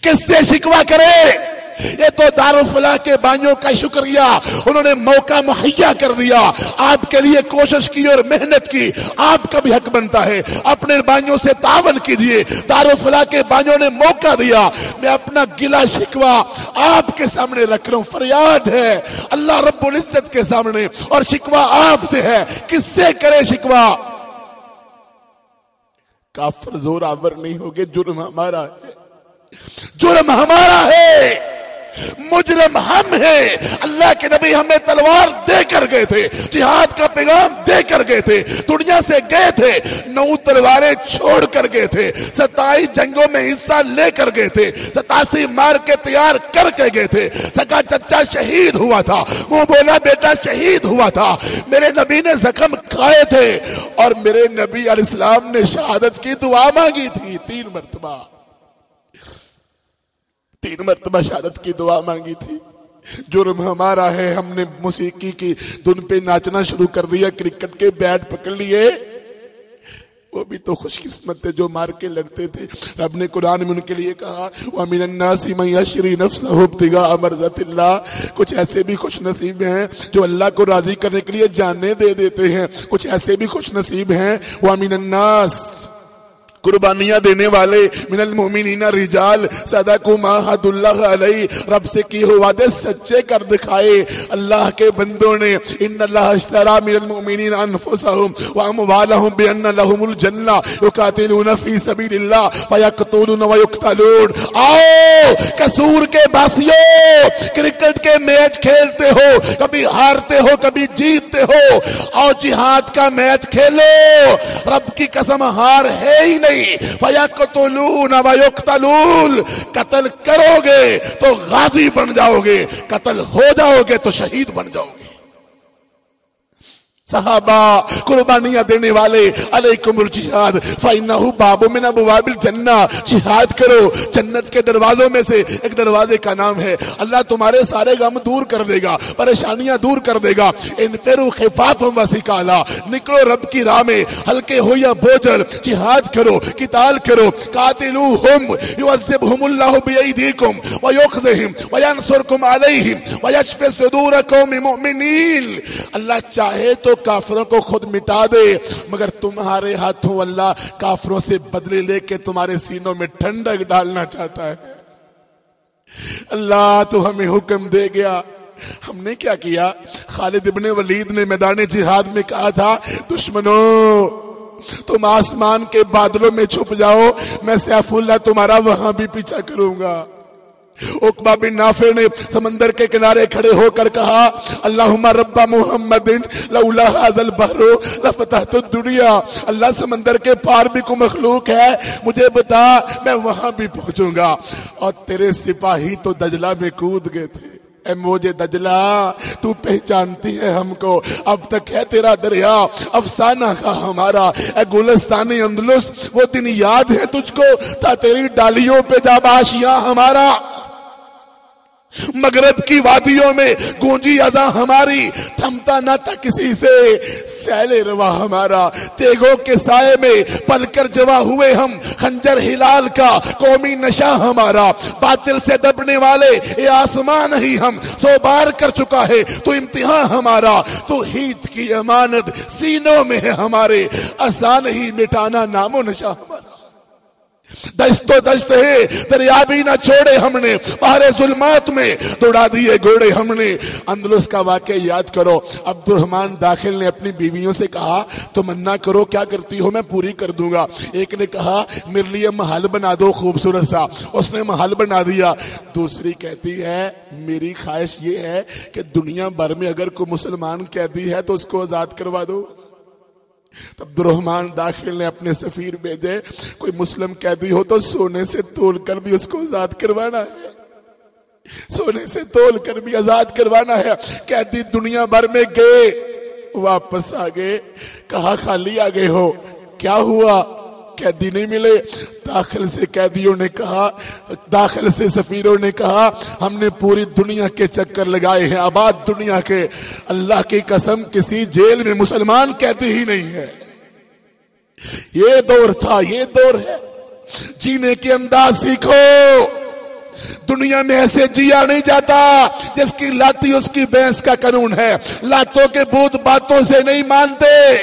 کس سے شکوا کرے؟ یہ تو دارالفلاح کے بائیوں کا شکریہ۔ انہوں نے موقع مہیا کر دیا۔ آپ کے لیے کوشش کی اور محنت کی۔ آپ کا بھی حق بنتا ہے۔ اپنے بائیوں سے تعاون کیجیے۔ دارالفلاح کے بائیوں نے موقع دیا۔ میں اپنا گلا شکوا آپ کے سامنے رکھ رہا ہوں۔ فریاد ہے۔ اللہ رب العزت کے سامنے۔ اور شکوا آپ سے ہے۔ کس سے کرے شکوا کافر زور آور نہیں ہوگے۔ جرم ہمارا ہے۔ جرم ہمارا ہے۔ مجرم ہم ہیں۔ اللہ کے نبی ہمیں تلوار دے کر گئے تھے، جہاد کا پیغام دے کر گئے تھے، دنیا سے گئے تھے، نو تلواریں چھوڑ کر گئے تھے، ستائی جنگوں میں حصہ لے کر گئے تھے، ستاسی مار کے تیار کر کے گئے تھے۔ سکا چچا شہید ہوا تھا وہ بولا بیٹا شہید ہوا تھا۔ میرے نبی نے زخم کھائے تھے اور میرے نبی علیہ السلام نے شہادت کی دعا مانگی تھی۔ تین مرتبہ۔ تین مرتبہ شہادت کی دعا مانگی تھی۔ جرم ہمارا ہے، ہم نے موسیقی کی دن پہ ناچنا شروع کر دیا، کرکٹ کے بیٹ پکڑ لیے۔ وہ بھی تو خوش قسمت تھے جو مار کے لڑتے تھے۔ رب نے قرآن میں ان کے لیے کہا، وَمِنَ النَّاسِ مَنْ يَشْرِي نَفْسَهُ ابْتِغَاءَ مَرْضَةِ اللَّهِ کچھ ایسے بھی خوش نصیب ہیں جو اللہ کو راضی کرنے کے لیے جانے دے دیتے ہیں۔ کچھ ایسے بھی خوش نصیب ہیں۔ وَمِنَ النَّاسِ قربانیاں دینے والے، من المؤمنین رجال صدقوا ما حد اللہ علیہ، رب سے کی ہو وعدے سچے کر دکھائے۔ اللہ کے بندوں نے، ان اللہ اشترا من المؤمنین انفسهم واموالهم بان لهم الجنہ یقاتلون فی سبیل اللہ فیقتلون ویقتلون۔ آؤ، قصور کے باسیوں کرکٹ کے میچ کھیلتے ہو، کبھی ہارتے ہو، کبھی جیتتے ہو۔ اور جہاد کا میچ کھیلو۔ رب کی قسم ہار ہے ہی نہیں۔ فیقتلون ویقتلون قتل کرو گے تو غازی بن جاؤ گے قتل ہو جاؤ گے تو شہید بن جاؤ گے صحابہ، قربانیاں دینے والے، علیکم الجہاد، فَإِنَّهُ بَابُ مِنَ بُوَابِ الْجَنَّةِ۔ جہاد کرو، جنت کے دروازوں میں سے ایک دروازے کا نام ہے۔ اللہ تمہارے سارے غم دور کر دے گا، پریشانیاں دور کر دے گا۔ انفرو خفافم وسیقالا نکلو رب کی راہ میں، ہلکے ہو یا بوجل جہاد کرو، قتال کرو۔ قاتلوہم، یعذبہم اللہ بیئیدیکم ویخذہم وینصرکم علیہم ویشف صدورکم مؤمنین۔ اللہ چاہے تو کافروں کو خود مٹا دے، مگر تمہارے ہاتھوں اللہ کافروں سے بدلے لے کے تمہارے سینوں میں ٹھنڈک ڈالنا چاہتا ہے۔ اللہ تو ہمیں حکم دے گیا۔ ہم نے کیا کیا؟ خالد ابن ولید نے میدان جہاد میں کہا تھا دشمنوں تم آسمان کے بادلوں میں چھپ جاؤ، میں سیف اللہ تمہارا وہاں بھی پیچھا کروں گا۔ اقبا بن نافع نے سمندر کے کنارے کھڑے ہو کر کہا، اللہم رب محمد لولا حاضل بحرو لفتحت الدنیا. اللہ سمندر کے پار بھی کو مخلوق ہے، مجھے بتا، میں وہاں بھی پہنچوں گا۔ اور تیرے سپاہی تو دجلہ میں کود گئے تھے۔ اے موجے دجلہ، تو پہچانتی ہے ہم کو۔ اب تک ہے تیرا دریا، افسانہ کا ہمارا۔ اے گلستانی اندلس، وہ دن یاد ہے تجھ کو تھا تیری ڈالیوں پہ جا باشیاں ہمارا۔ مغرب کی وادیوں میں گونجی ازا ہماری، تھمتا نہ تھا کسی سے۔ سیل روا ہمارا، تیگوں کے سائے میں پل کر جوا ہوئے ہم۔ خنجر ہلال کا قومی نشہ ہمارا۔ باطل سے دبنے والے، اے آسمان ہی ہم۔ سو بار کر چکا ہے، تو امتحان ہمارا۔ تو ہیت کی امانت سینوں میں ہے ہمارے۔ آسان ہی مٹانا نام و نشہ ہمارا۔ دست و دست ہے۔ دریا بھی نہ چھوڑے ہم نے۔ باہر ظلمات میں دوڑا دیے گھوڑے ہم نے۔ اندلس کا واقعہ یاد کرو۔ عبد الرحمان داخل نے اپنی بیویوں سے کہا تو منا کرو، کیا کرتی ہو؟ میں پوری کر دوں گا۔ ایک نے کہا، میرے لیے محل بنا دو خوبصورت سا۔ اس نے محل بنا دیا۔ دوسری کہتی ہے، میری خواہش یہ ہے کہ دنیا بھر میں اگر کوئی مسلمان کہتی ہے تو اس کو آزاد کروا دو۔ عبد الرحمان داخل نے اپنے سفیر بھیجے، کوئی مسلم قیدی ہو تو سونے سے تول کر بھی اس کو آزاد کروانا ہے۔ سونے سے تول کر بھی آزاد کروانا ہے۔ قیدی دنیا بھر میں گئے، واپس آ گئے، کہا خالی آ گئے ہو۔ کیا ہوا؟ قیدی نہیں ملے۔ داخل سے قیدیوں نے کہا، داخل سے سفیروں نے کہا، ہم نے پوری دنیا کے چکر لگائے ہیں، آباد دنیا کے۔ اللہ کی قسم کسی جیل میں مسلمان قیدی ہی نہیں ہے۔ یہ دور تھا، یہ دور ہے۔ جینے کے انداز سیکھو۔ دنیا میں ایسے جیا نہیں جاتا جس کی لاتی اس کی بینس کا قانون ہے۔ لاتوں کے بوت باتوں سے نہیں مانتے۔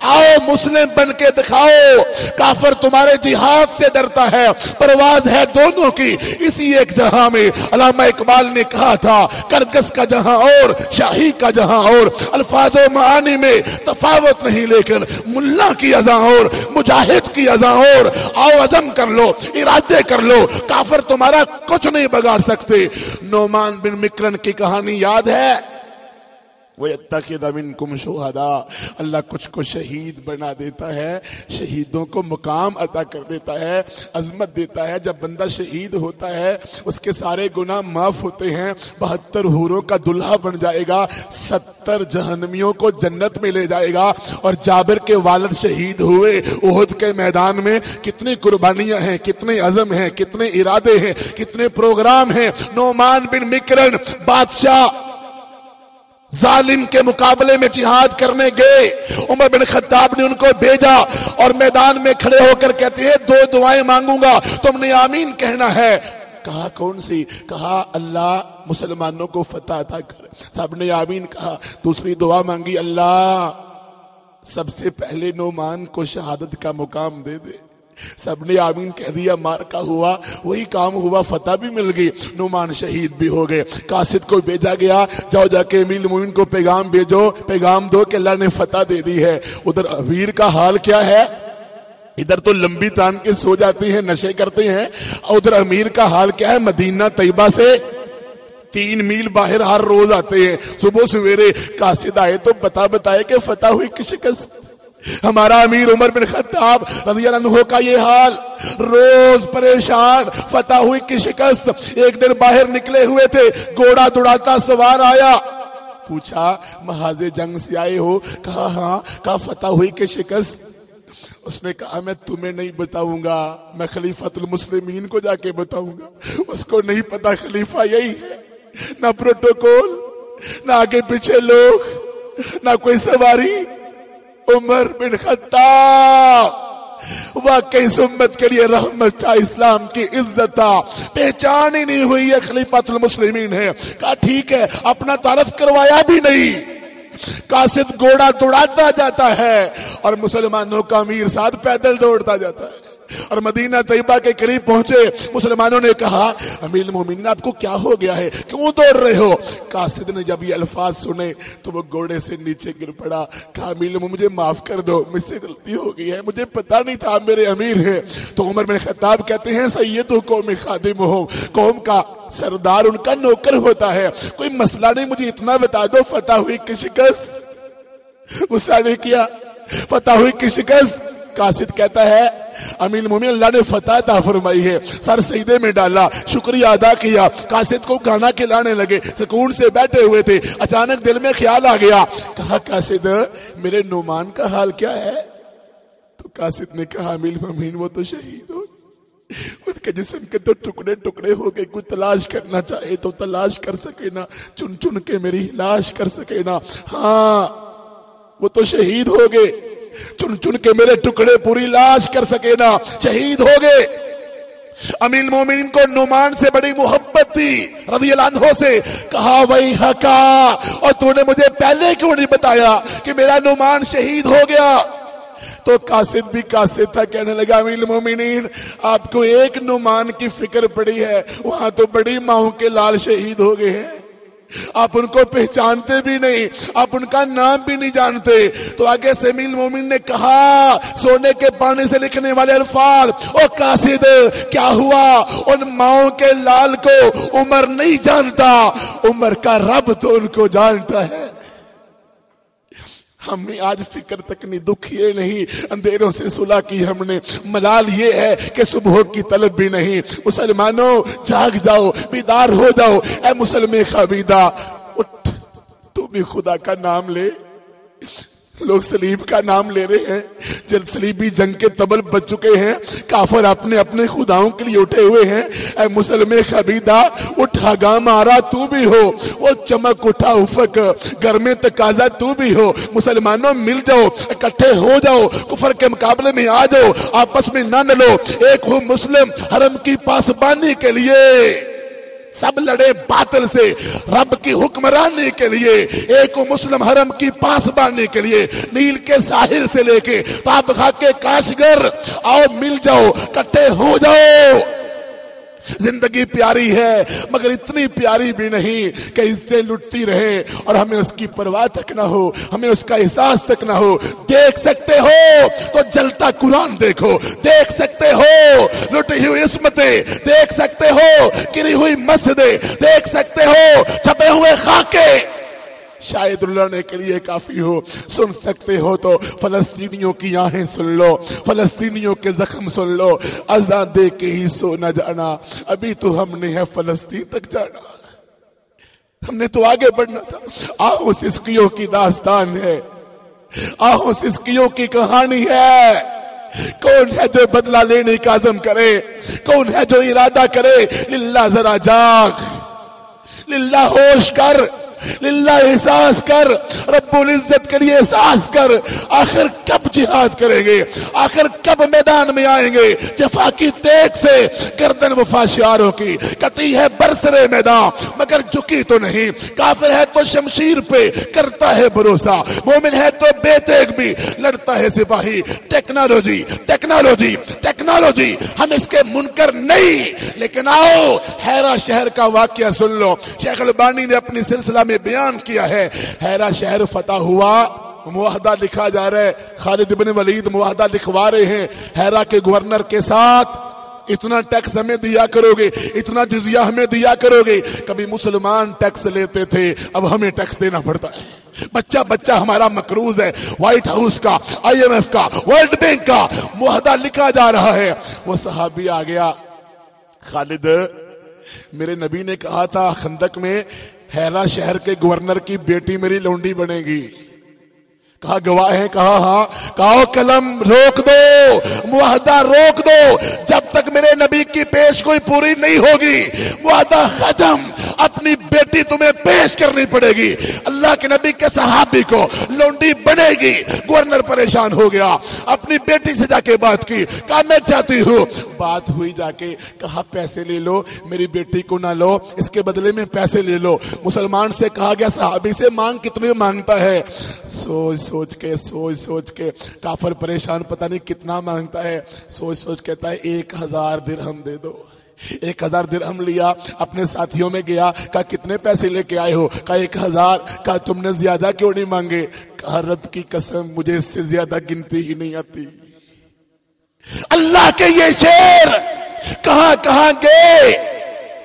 آؤ مسلم بن کے دکھاؤ، کافر تمہارے جہاد سے ڈرتا ہے، پرواز ہے دونوں کی، اسی ایک جہاں میں۔ علامہ اقبال نے کہا تھا کرگس کا جہاں اور، شاہی کا جہاں اور۔ الفاظ و معانی میں تفاوت نہیں، لیکن ملا کی ازاں اور، مجاہد کی ازاں اور۔ آؤ عزم کر لو، ارادے کر لو، کافر تمہارا کچھ نہیں بگاڑ سکتے۔ نومان بن مکرن کی کہانی یاد ہے؟ مِنْكُمْ شُهَدَا۔ اللہ کچھ کو شہید بنا دیتا ہے، شہیدوں کو مقام عطا کر دیتا ہے، عظمت دیتا ہے۔ جب بندہ شہید ہوتا ہے، اس کے سارے گناہ معاف ہوتے ہیں۔ بہتر حوروں کا دلہا بن جائے گا، ستر جہنمیوں کو جنت میں لے جائے گا۔ اور جابر کے والد شہید ہوئے اہد کے میدان میں۔ کتنی قربانیاں ہیں، کتنے عزم ہیں، کتنے ارادے ہیں، کتنے پروگرام ہیں۔ نومان بن مکرن بادشاہ ظالم کے مقابلے میں جہاد کرنے گئے۔ عمر بن خطاب نے ان کو بھیجا اور میدان میں کھڑے ہو کر کہتے ہیں، دو دعائیں مانگوں گا، تم نے آمین کہنا ہے۔ کہا کون سی؟ کہا، اللہ مسلمانوں کو فتح عطا کر۔ سب نے آمین کہا۔ دوسری دعا مانگی، اللہ سب سے پہلے نومان کو شہادت کا مقام دے دے۔ سب نے آمین کہہ دیا مار کا ہوا، وہی کام ہوا، فتح بھی مل گئی، نعمان شہید بھی ہو گئے۔ قاسد کو بھیجا گیا، جاؤ جا کے امیل مومن کو پیغام بھیجو، پیغام دو کہ اللہ نے فتح دے دی ہے۔ ادھر امیر کا حال کیا ہے؟ ادھر تو لمبی تان کے سو جاتے ہیں، نشے کرتے ہیں۔ ادھر امیر کا حال کیا ہے؟ مدینہ طیبہ سے تین میل باہر ہر روز آتے ہیں۔ صبح سویرے قاسد آئے تو بتا بتائے کہ فتح ہوئی کی شکست؟ ہمارا امیر عمر بن خطاب رضی اللہ عنہ کا یہ حال، روز پریشان، فتح ہوئی کی شکست، ایک دن باہر نکلے ہوئے تھے گوڑا دوڑاتا سوار آیا۔ پوچھا، محاذ جنگ سے آئے ہو؟ کہا ہاں کہا، فتح ہوئی کی شکست۔ اس نے کہا، میں تمہیں نہیں بتاؤں گا، میں خلیفت المسلمین کو جا کے بتاؤں گا۔ اس کو نہیں پتا خلیفہ یہی ہے، نہ پروٹوکول، نہ آگے پیچھے لوگ، نہ کوئی سواری۔ عمر بن خطاب۔ واقعی سمت کے لیے رحمت تھا، اسلام کی عزت تھا۔ پہچان ہی نہیں ہوئی ہے خلیفت المسلمین ہے کہا ٹھیک ہے، اپنا تعارف کروایا بھی نہیں۔ قاسد گھوڑا دوڑاتا جاتا ہے اور مسلمانوں کا امیر ساتھ پیدل دوڑتا جاتا ہے۔ اور مدینہ طیبہ کے قریب پہنچے، مسلمانوں نے کہا، امیر المومنین، آپ کو کیا ہو گیا ہے؟ کیوں دوڑ رہے ہو؟ قاسد نے جب یہ الفاظ سنے تو وہ گوڑے سے نیچے گر پڑا، کہا، امیر المومن مجھے معاف کر دو، مجھ سے غلطی ہو گئی ہے، مجھے پتا نہیں تھا آپ میرے امیر ہیں۔ تو عمر بن خطاب کہتے ہیں سیدو قوم خادم ہو، قوم کا سردار، ان کا نوکر ہوتا ہے۔ کوئی مسئلہ نہیں، مجھے اتنا بتا دو، فتح ہوئی کی شکست؟ غصہ نہیں کیا، فتح ہوئی کی شکست؟ قاسد کہتا ہے امین مومن اللہ نے فتح تا فرمائی ہے۔ سر سیدے میں ڈالا، شکریہ ادا کیا۔ قاسد کو گانا کھلانے لگے، سکون سے بیٹھے ہوئے تھے۔ اچانک دل میں خیال آ گیا۔ کہا، قاسد، میرے نومان کا حال کیا ہے؟ تو قاسد نے کہا امین مومن وہ تو شہید ہو ان کے جسم کے تو ٹکڑے ٹکڑے ہو گئے۔ کوئی تلاش کرنا چاہے تو تلاش کر سکے نا۔ چن چن کے میری لاش کر سکے نا۔ ہاں وہ تو شہید ہو گئے۔ چن چن کے میرے ٹکڑے پوری لاش کر سکے نا؟ شہید ہو گئے۔ امیل مومن کو نعمان سے بڑی محبت تھی، رضی اللہ عنہ سے۔ کہا وہی حقا اور تو نے مجھے پہلے کیوں نہیں بتایا کہ میرا نعمان شہید ہو گیا؟ تو قاسد بھی قاسد تھا، کہنے لگا امیل مومنین، آپ کو ایک نعمان کی فکر پڑی ہے، وہاں تو بڑی ماہوں کے لال شہید ہو گئے ہیں۔ آپ ان کو پہچانتے بھی نہیں، آپ ان کا نام بھی نہیں جانتے۔ تو آگے سمیل مومن نے کہا، سونے کے پانی سے لکھنے والے الفاظ، او قاصد، کیا ہوا؟ ان ماؤں کے لال کو عمر نہیں جانتا، عمر کا رب تو ان کو جانتا ہے۔ ہمیں آج فکر تک نہیں دکھ یہ نہیں، اندھیروں سے صلح کی ہم نے۔ ملال یہ ہے کہ صبح کی طلب بھی نہیں۔ مسلمانوں، جاگ جاؤ، بیدار ہو جاؤ۔ اے مسلم خبیدہ اٹھ، تو بھی خدا کا نام لے۔ لوگ سلیب کا نام لے رہے ہیں۔ جب سلیبی جنگ کے تبل بچ چکے ہیں۔ کافر اپنے اپنے خداؤں کے لیے اٹھے ہوئے ہیں۔ اے مسلم خبیدہ، اٹھا گا مارا تو بھی ہو۔ وہ چمک اٹھا افق، گھر میں تقاضا تو بھی ہو۔ مسلمانوں مل جاؤ، اکٹھے ہو جاؤ۔ کفر کے مقابلے میں آ جاؤ۔ آپس میں نہ نلو۔ ایک ہو مسلم، حرم کی پاسبانی کے لیے۔ سب لڑے باطل سے۔ رب کی حکمرانی کے لیے، ایک مسلم حرم کی پاس باننے کے لیے، نیل کے ساحل سے لے کے تاب کے کاشگر، آؤ مل جاؤ کٹے ہو جاؤ۔ زندگی پیاری ہے، مگر اتنی پیاری بھی نہیں کہ اس سے لٹتی رہے اور ہمیں اس کی پرواہ تک نہ ہو، ہمیں اس کا احساس تک نہ ہو۔ دیکھ سکتے ہو، تو جلتا قرآن دیکھو۔ دیکھ سکتے ہو، لٹی ہوئی عصمتیں۔ دیکھ سکتے ہو، گری ہوئی مسجدیں۔ دیکھ سکتے ہو، چھپے ہوئے خاکے۔ شاید لڑنے کے لیے کافی ہو، سن سکتے ہو تو فلسطینیوں کی آہیں سن لو، فلسطینیوں کے زخم سن لو ازاں دے کے ہی سو نہ جانا۔ ابھی تو ہم نے ہے فلسطین تک جانا۔ ہم نے تو آگے بڑھنا تھا۔ آہو سسکیوں کی داستان ہے۔ آہو سسکیوں کی کہانی ہے۔ کون ہے جو بدلہ لینے کا عزم کرے؟ کون ہے جو ارادہ کرے؟ للہ ذرا جاگ۔ للہ ہوش کر۔ للہ احساس کر، رب العزت کے لیے احساس کر، آخر کب جہاد کریں گے؟ آخر کب میدان میں آئیں گے؟ جفا کی تیک سے گردن وفاشیاروں کی، کٹی ہے برسرے میدان، مگر جکی تو نہیں۔ کافر ہے تو شمشیر پہ، کرتا ہے بھروسہ۔ مومن ہے تو بے تیک بھی، لڑتا ہے سپاہی۔ ٹیکنالوجی ٹیکنالوجی ٹیکنالوجی، ہم اس کے منکر نہیں۔ لیکن آؤ، حیرہ شہر کا واقعہ سن لو۔ شیخ البانی نے اپنی سلسلہ میں بیان کیا ہے۔ حیرہ شہر فتح ہوا معاہدہ لکھا جا رہا ہے۔ خالد بن ولید معاہدہ لکھوا رہے ہیں۔ حیرہ کے گورنر کے ساتھ اتنا ٹیکس ہمیں دیا کرو گے، اتنا جزیہ ہمیں دیا کرو گے۔ کبھی مسلمان ٹیکس لیتے تھے، اب ہمیں ٹیکس دینا پڑتا ہے۔ بچہ بچہ ہمارا مکروز ہے، وائٹ ہاؤس کا، آئی ایم ایف کا، ورلڈ بینک کا معاہدہ لکھا جا رہا ہے۔ وہ صحابی آ گیا۔ خالد، میرے نبی نے کہا تھا خندق میں حیرہ شہر کے گورنر کی بیٹی میری لونڈی بنے گی۔ کہا گواہ ہے، کہا ہاں۔ کہا، قلم روک دو، معاہدہ روک دو۔ جب تک میرے نبی کی پیش کوئی پوری نہیں ہوگی، معاہدہ ختم۔ اپنی بیٹی تمہیں پیش کرنی پڑے گی۔ اللہ کے نبی کے صحابی کو لونڈی بنے گی۔ گورنر پریشان ہو گیا۔ اپنی بیٹی سے جا کے بات کی۔ کہا، میں چاہتی ہوں۔ بات ہوئی جا کے کہا، پیسے لے لو، میری بیٹی کو نہ لو، اس کے بدلے میں پیسے لے لو۔ مسلمان سے کہا گیا، صحابی سے مانگ کتنے مانگتا ہے؟ سوچ سوچ کے، سوچ سوچ کے کافر پریشان پتہ نہیں کتنا مانگتا ہے۔ سوچ سوچ کہتا ہے، ایک ہزار درہم دے دو۔ ایک ہزار درہم لیا، اپنے ساتھیوں میں گیا، کہا، کتنے پیسے لے کے آئے ہو؟ کہا، ایک ہزار۔ کہا، تم نے زیادہ کیوں نہیں مانگے؟ کہا، رب کی قسم، مجھے اس سے زیادہ گنتی ہی نہیں آتی۔ اللہ کے یہ شیر کہاں کہاں گئے؟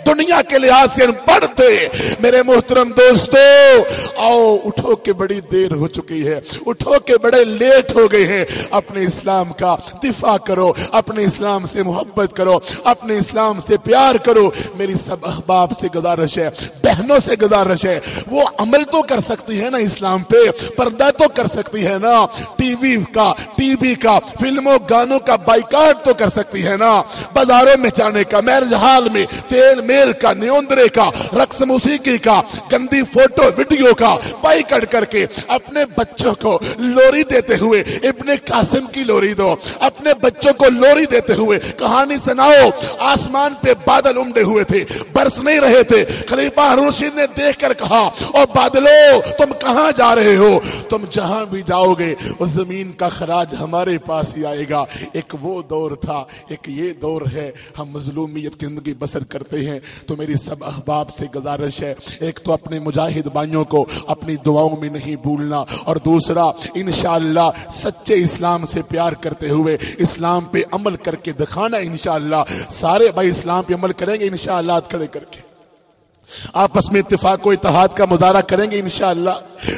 دنیا کے لحاظ سے پڑھ تھے۔ میرے محترم دوستو، آؤ اٹھو کے بڑی دیر ہو چکی ہے۔ اٹھو کے بڑے لیٹ ہو گئے ہیں۔ اپنے اسلام کا دفاع کرو، اپنے اسلام سے محبت کرو، اپنے اسلام سے پیار کرو۔ میری سب احباب سے گزارش ہے، بہنوں سے گزارش ہے۔ وہ عمل تو کر سکتی ہے نا اسلام پہ، پردہ تو کر سکتی ہے نا۔ ٹی وی کا، ٹی وی کا، فلموں، گانوں کا بائیکاٹ تو کر سکتی ہے نا۔ بازاروں میں جانے کا میرج حال میں، تیل میں میل کا، نیوندرے کا، رقص موسیقی کا، گندی فوٹو، ویڈیو کا بائیکاٹ کر کے اپنے بچوں کو لوری دیتے ہوئے، ابن قاسم کی لوری دو، اپنے بچوں کو لوری دیتے ہوئے، کہانی سناؤ، آسمان پہ بادل امڈے ہوئے تھے، برس نہیں رہے تھے، خلیفہ رشید نے دیکھ کر کہا، او بادلو، تم کہاں جا رہے ہو؟ تم جہاں بھی جاؤ گے، اس زمین کا خراج ہمارے پاس ہی آئے گا، ایک وہ دور تھا، ایک یہ دور ہے، ہم مظلومیت کی زندگی بسر کرتے ہیں تو میری سب احباب سے گزارش ہے، ایک تو اپنے مجاہد بائیوں کو اپنی دعاؤں میں نہیں بھولنا، اور دوسرا، انشاءاللہ سچے اسلام سے پیار کرتے ہوئے اسلام پہ عمل کر کے دکھانا انشاءاللہ۔ سارے بھائی اسلام پہ عمل کریں گے انشاءاللہ کھڑے کر کے۔ آپس میں اتفاق و اتحاد کا مظاہرہ کریں گے انشاءاللہ۔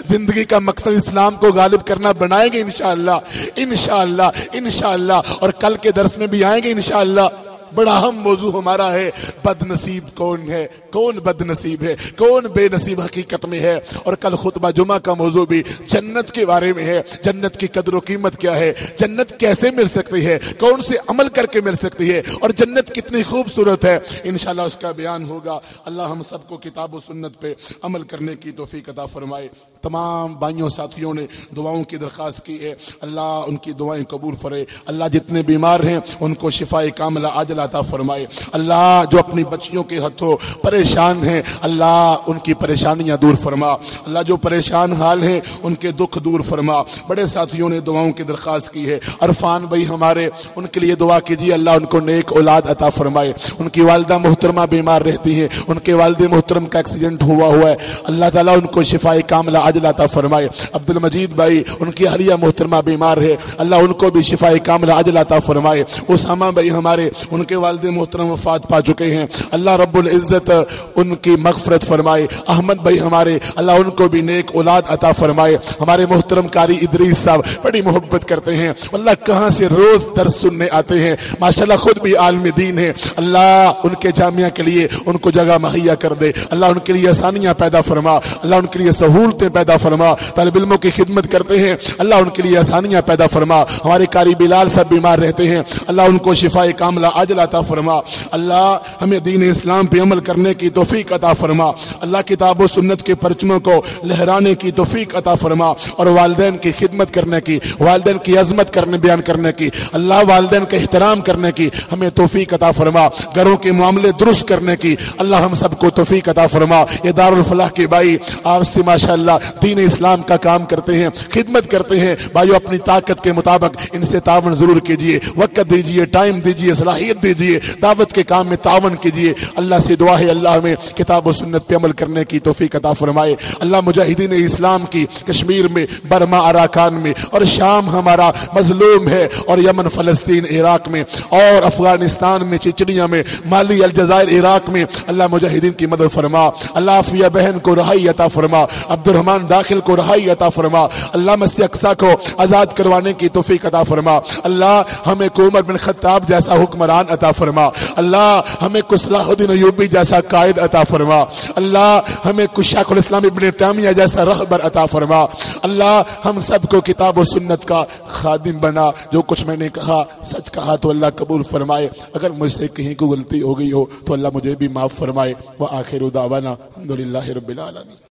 زندگی کا مقصد اسلام کو غالب کرنا بنائیں گے انشاءاللہ۔ انشاءاللہ انشاءاللہ۔ اور کل کے درس میں بھی آئیں گے انشاءاللہ۔ بڑا اہم موضوع ہمارا ہے بد نصیب کون ہے؟ کون بد نصیب ہے؟ کون بے نصیب حقیقت میں ہے؟ اور کل خطبہ جمعہ کا موضوع بھی جنت کے بارے میں ہے۔ جنت کی قدر و قیمت کیا ہے؟ جنت کیسے مل سکتی ہے؟ کون سے عمل کر کے مل سکتی ہے؟ اور جنت کتنی خوبصورت ہے؟ انشاءاللہ اس کا بیان ہوگا۔ اللہ ہم سب کو کتاب و سنت پہ عمل کرنے کی توفیق عطا فرمائے۔ تمام بائیوں ساتھیوں نے دعاؤں کی درخواست کی ہے۔ اللہ ان کی دعائیں قبول فرے۔ اللہ جتنے بیمار ہیں، ان کو شفا کاملہ عاجل عطا فرمائے۔ اللہ جو اپنی بچیوں کے ہتھوں پریشان ہیں، اللہ ان کی پریشانیاں دور فرما۔ اللہ جو پریشان حال ہیں، ان کے دکھ دور فرما۔ بڑے ساتھیوں نے دعاؤں کی درخواست کی ہے۔ عرفان بھائی ہمارے، ان کے لیے دعا کیجیے، اللہ ان کو نیک اولاد عطا فرمائے۔ ان کی والدہ محترمہ بیمار رہتی ہیں۔ ان کے والد محترم کا ایکسیڈنٹ ہوا ہوا ہے۔ اللہ تعالیٰ ان کو شفا کاملہ عاجل عطا فرمائے۔ عبد المجید بھائی، ان کی حلیہ محترمہ بیمار ہے۔ اللہ ان کو بھی شفا کاملہ عاجل عطا فرمائے۔ اسامہ بھائی ہمارے، ان کے والد محترم وفات پا چکے ہیں۔ اللہ رب العزت ان کی مغفرت فرمائے۔ احمد بھائی ہمارے، اللہ ان کو بھی نیک اولاد عطا فرمائے۔ ہمارے محترم کاری ادریس صاحب، بڑی محبت کرتے ہیں۔ اللہ کہاں سے روز درس سننے آتے ہیں؟ ماشاءاللہ خود بھی عالم دین ہے اللہ ان کے جامعہ کے لیے ان کو جگہ مہیا کر دے۔ اللہ ان کے لیے آسانیاں پیدا فرما۔ اللہ ان کے لیے سہولتیں پیدا فرما۔ طالب علموں کی خدمت کرتے ہیں۔ اللہ ان کے لیے آسانیاں پیدا فرما۔ ہمارے کاری بلال صاحب بیمار رہتے ہیں۔ اللہ ان کو شفا کاملہ عاجل عطا فرما۔ اللہ ہمیں دین اسلام پہ عمل کرنے کی توفیق عطا فرما۔ اللہ کتاب و سنت کے پرچموں کو لہرانے کی توفیق عطا فرما۔ اور والدین کی خدمت کرنے کی، والدین کی عظمت کرنے، بیان کرنے کی۔ اللہ والدین کا احترام کرنے کی ہمیں توفیق عطا فرما۔ گھروں کے معاملے درست کرنے کی اللہ ہم سب کو توفیق عطا فرما۔ یہ دار الفلاح کی بھائی آپ سے ماشاء اللہ دین اسلام کا کام کرتے ہیں، خدمت کرتے ہیں۔ بھائیو، اپنی طاقت کے مطابق ان سے تعاون ضرور کیجیے وقت دیجیے ٹائم دیجیے صلاحیت دیجیے دعوت کے کام میں تعاون کیجیے۔ اللہ سے دعا ہے، اللہ میں کتاب و سنت پہ عمل کرنے کی توفیق عطا فرمائے۔ اللہ مجاہدین اسلام کی کشمیر میں، برما اراکان میں اور شام ہمارا مظلوم ہے اور یمن، فلسطین، عراق میں اور افغانستان میں چچڑیاں میں، مالی الجزائر، عراق میں اللہ مجاہدین کی مدد فرما۔ اللہ فیا بہن کو رہائی عطا فرما۔ عبد الرحمان داخل کو رہائی عطا فرما۔ اللہ مسیح اقسا کو آزاد کروانے کی توفیق عطا فرما۔ اللہ ہمیں کو عمر بن خطاب جیسا حکمران عطا فرما۔ اللہ ہمیں کو صلاح الدین ایوبی جیسا قائد عطا فرما۔ اللہ ہمیں کو شیخ الاسلام ابن تیمیہ جیسا رہبر عطا فرما۔ اللہ ہم سب کو کتاب و سنت کا خادم بنا۔ جو کچھ میں نے کہا، سچ کہا تو اللہ قبول فرمائے۔ اگر مجھ سے کہیں کو غلطی ہو گئی ہو تو اللہ مجھے بھی معاف فرمائے۔ وہ آخر دعوانا الحمدللہ رب العالمین۔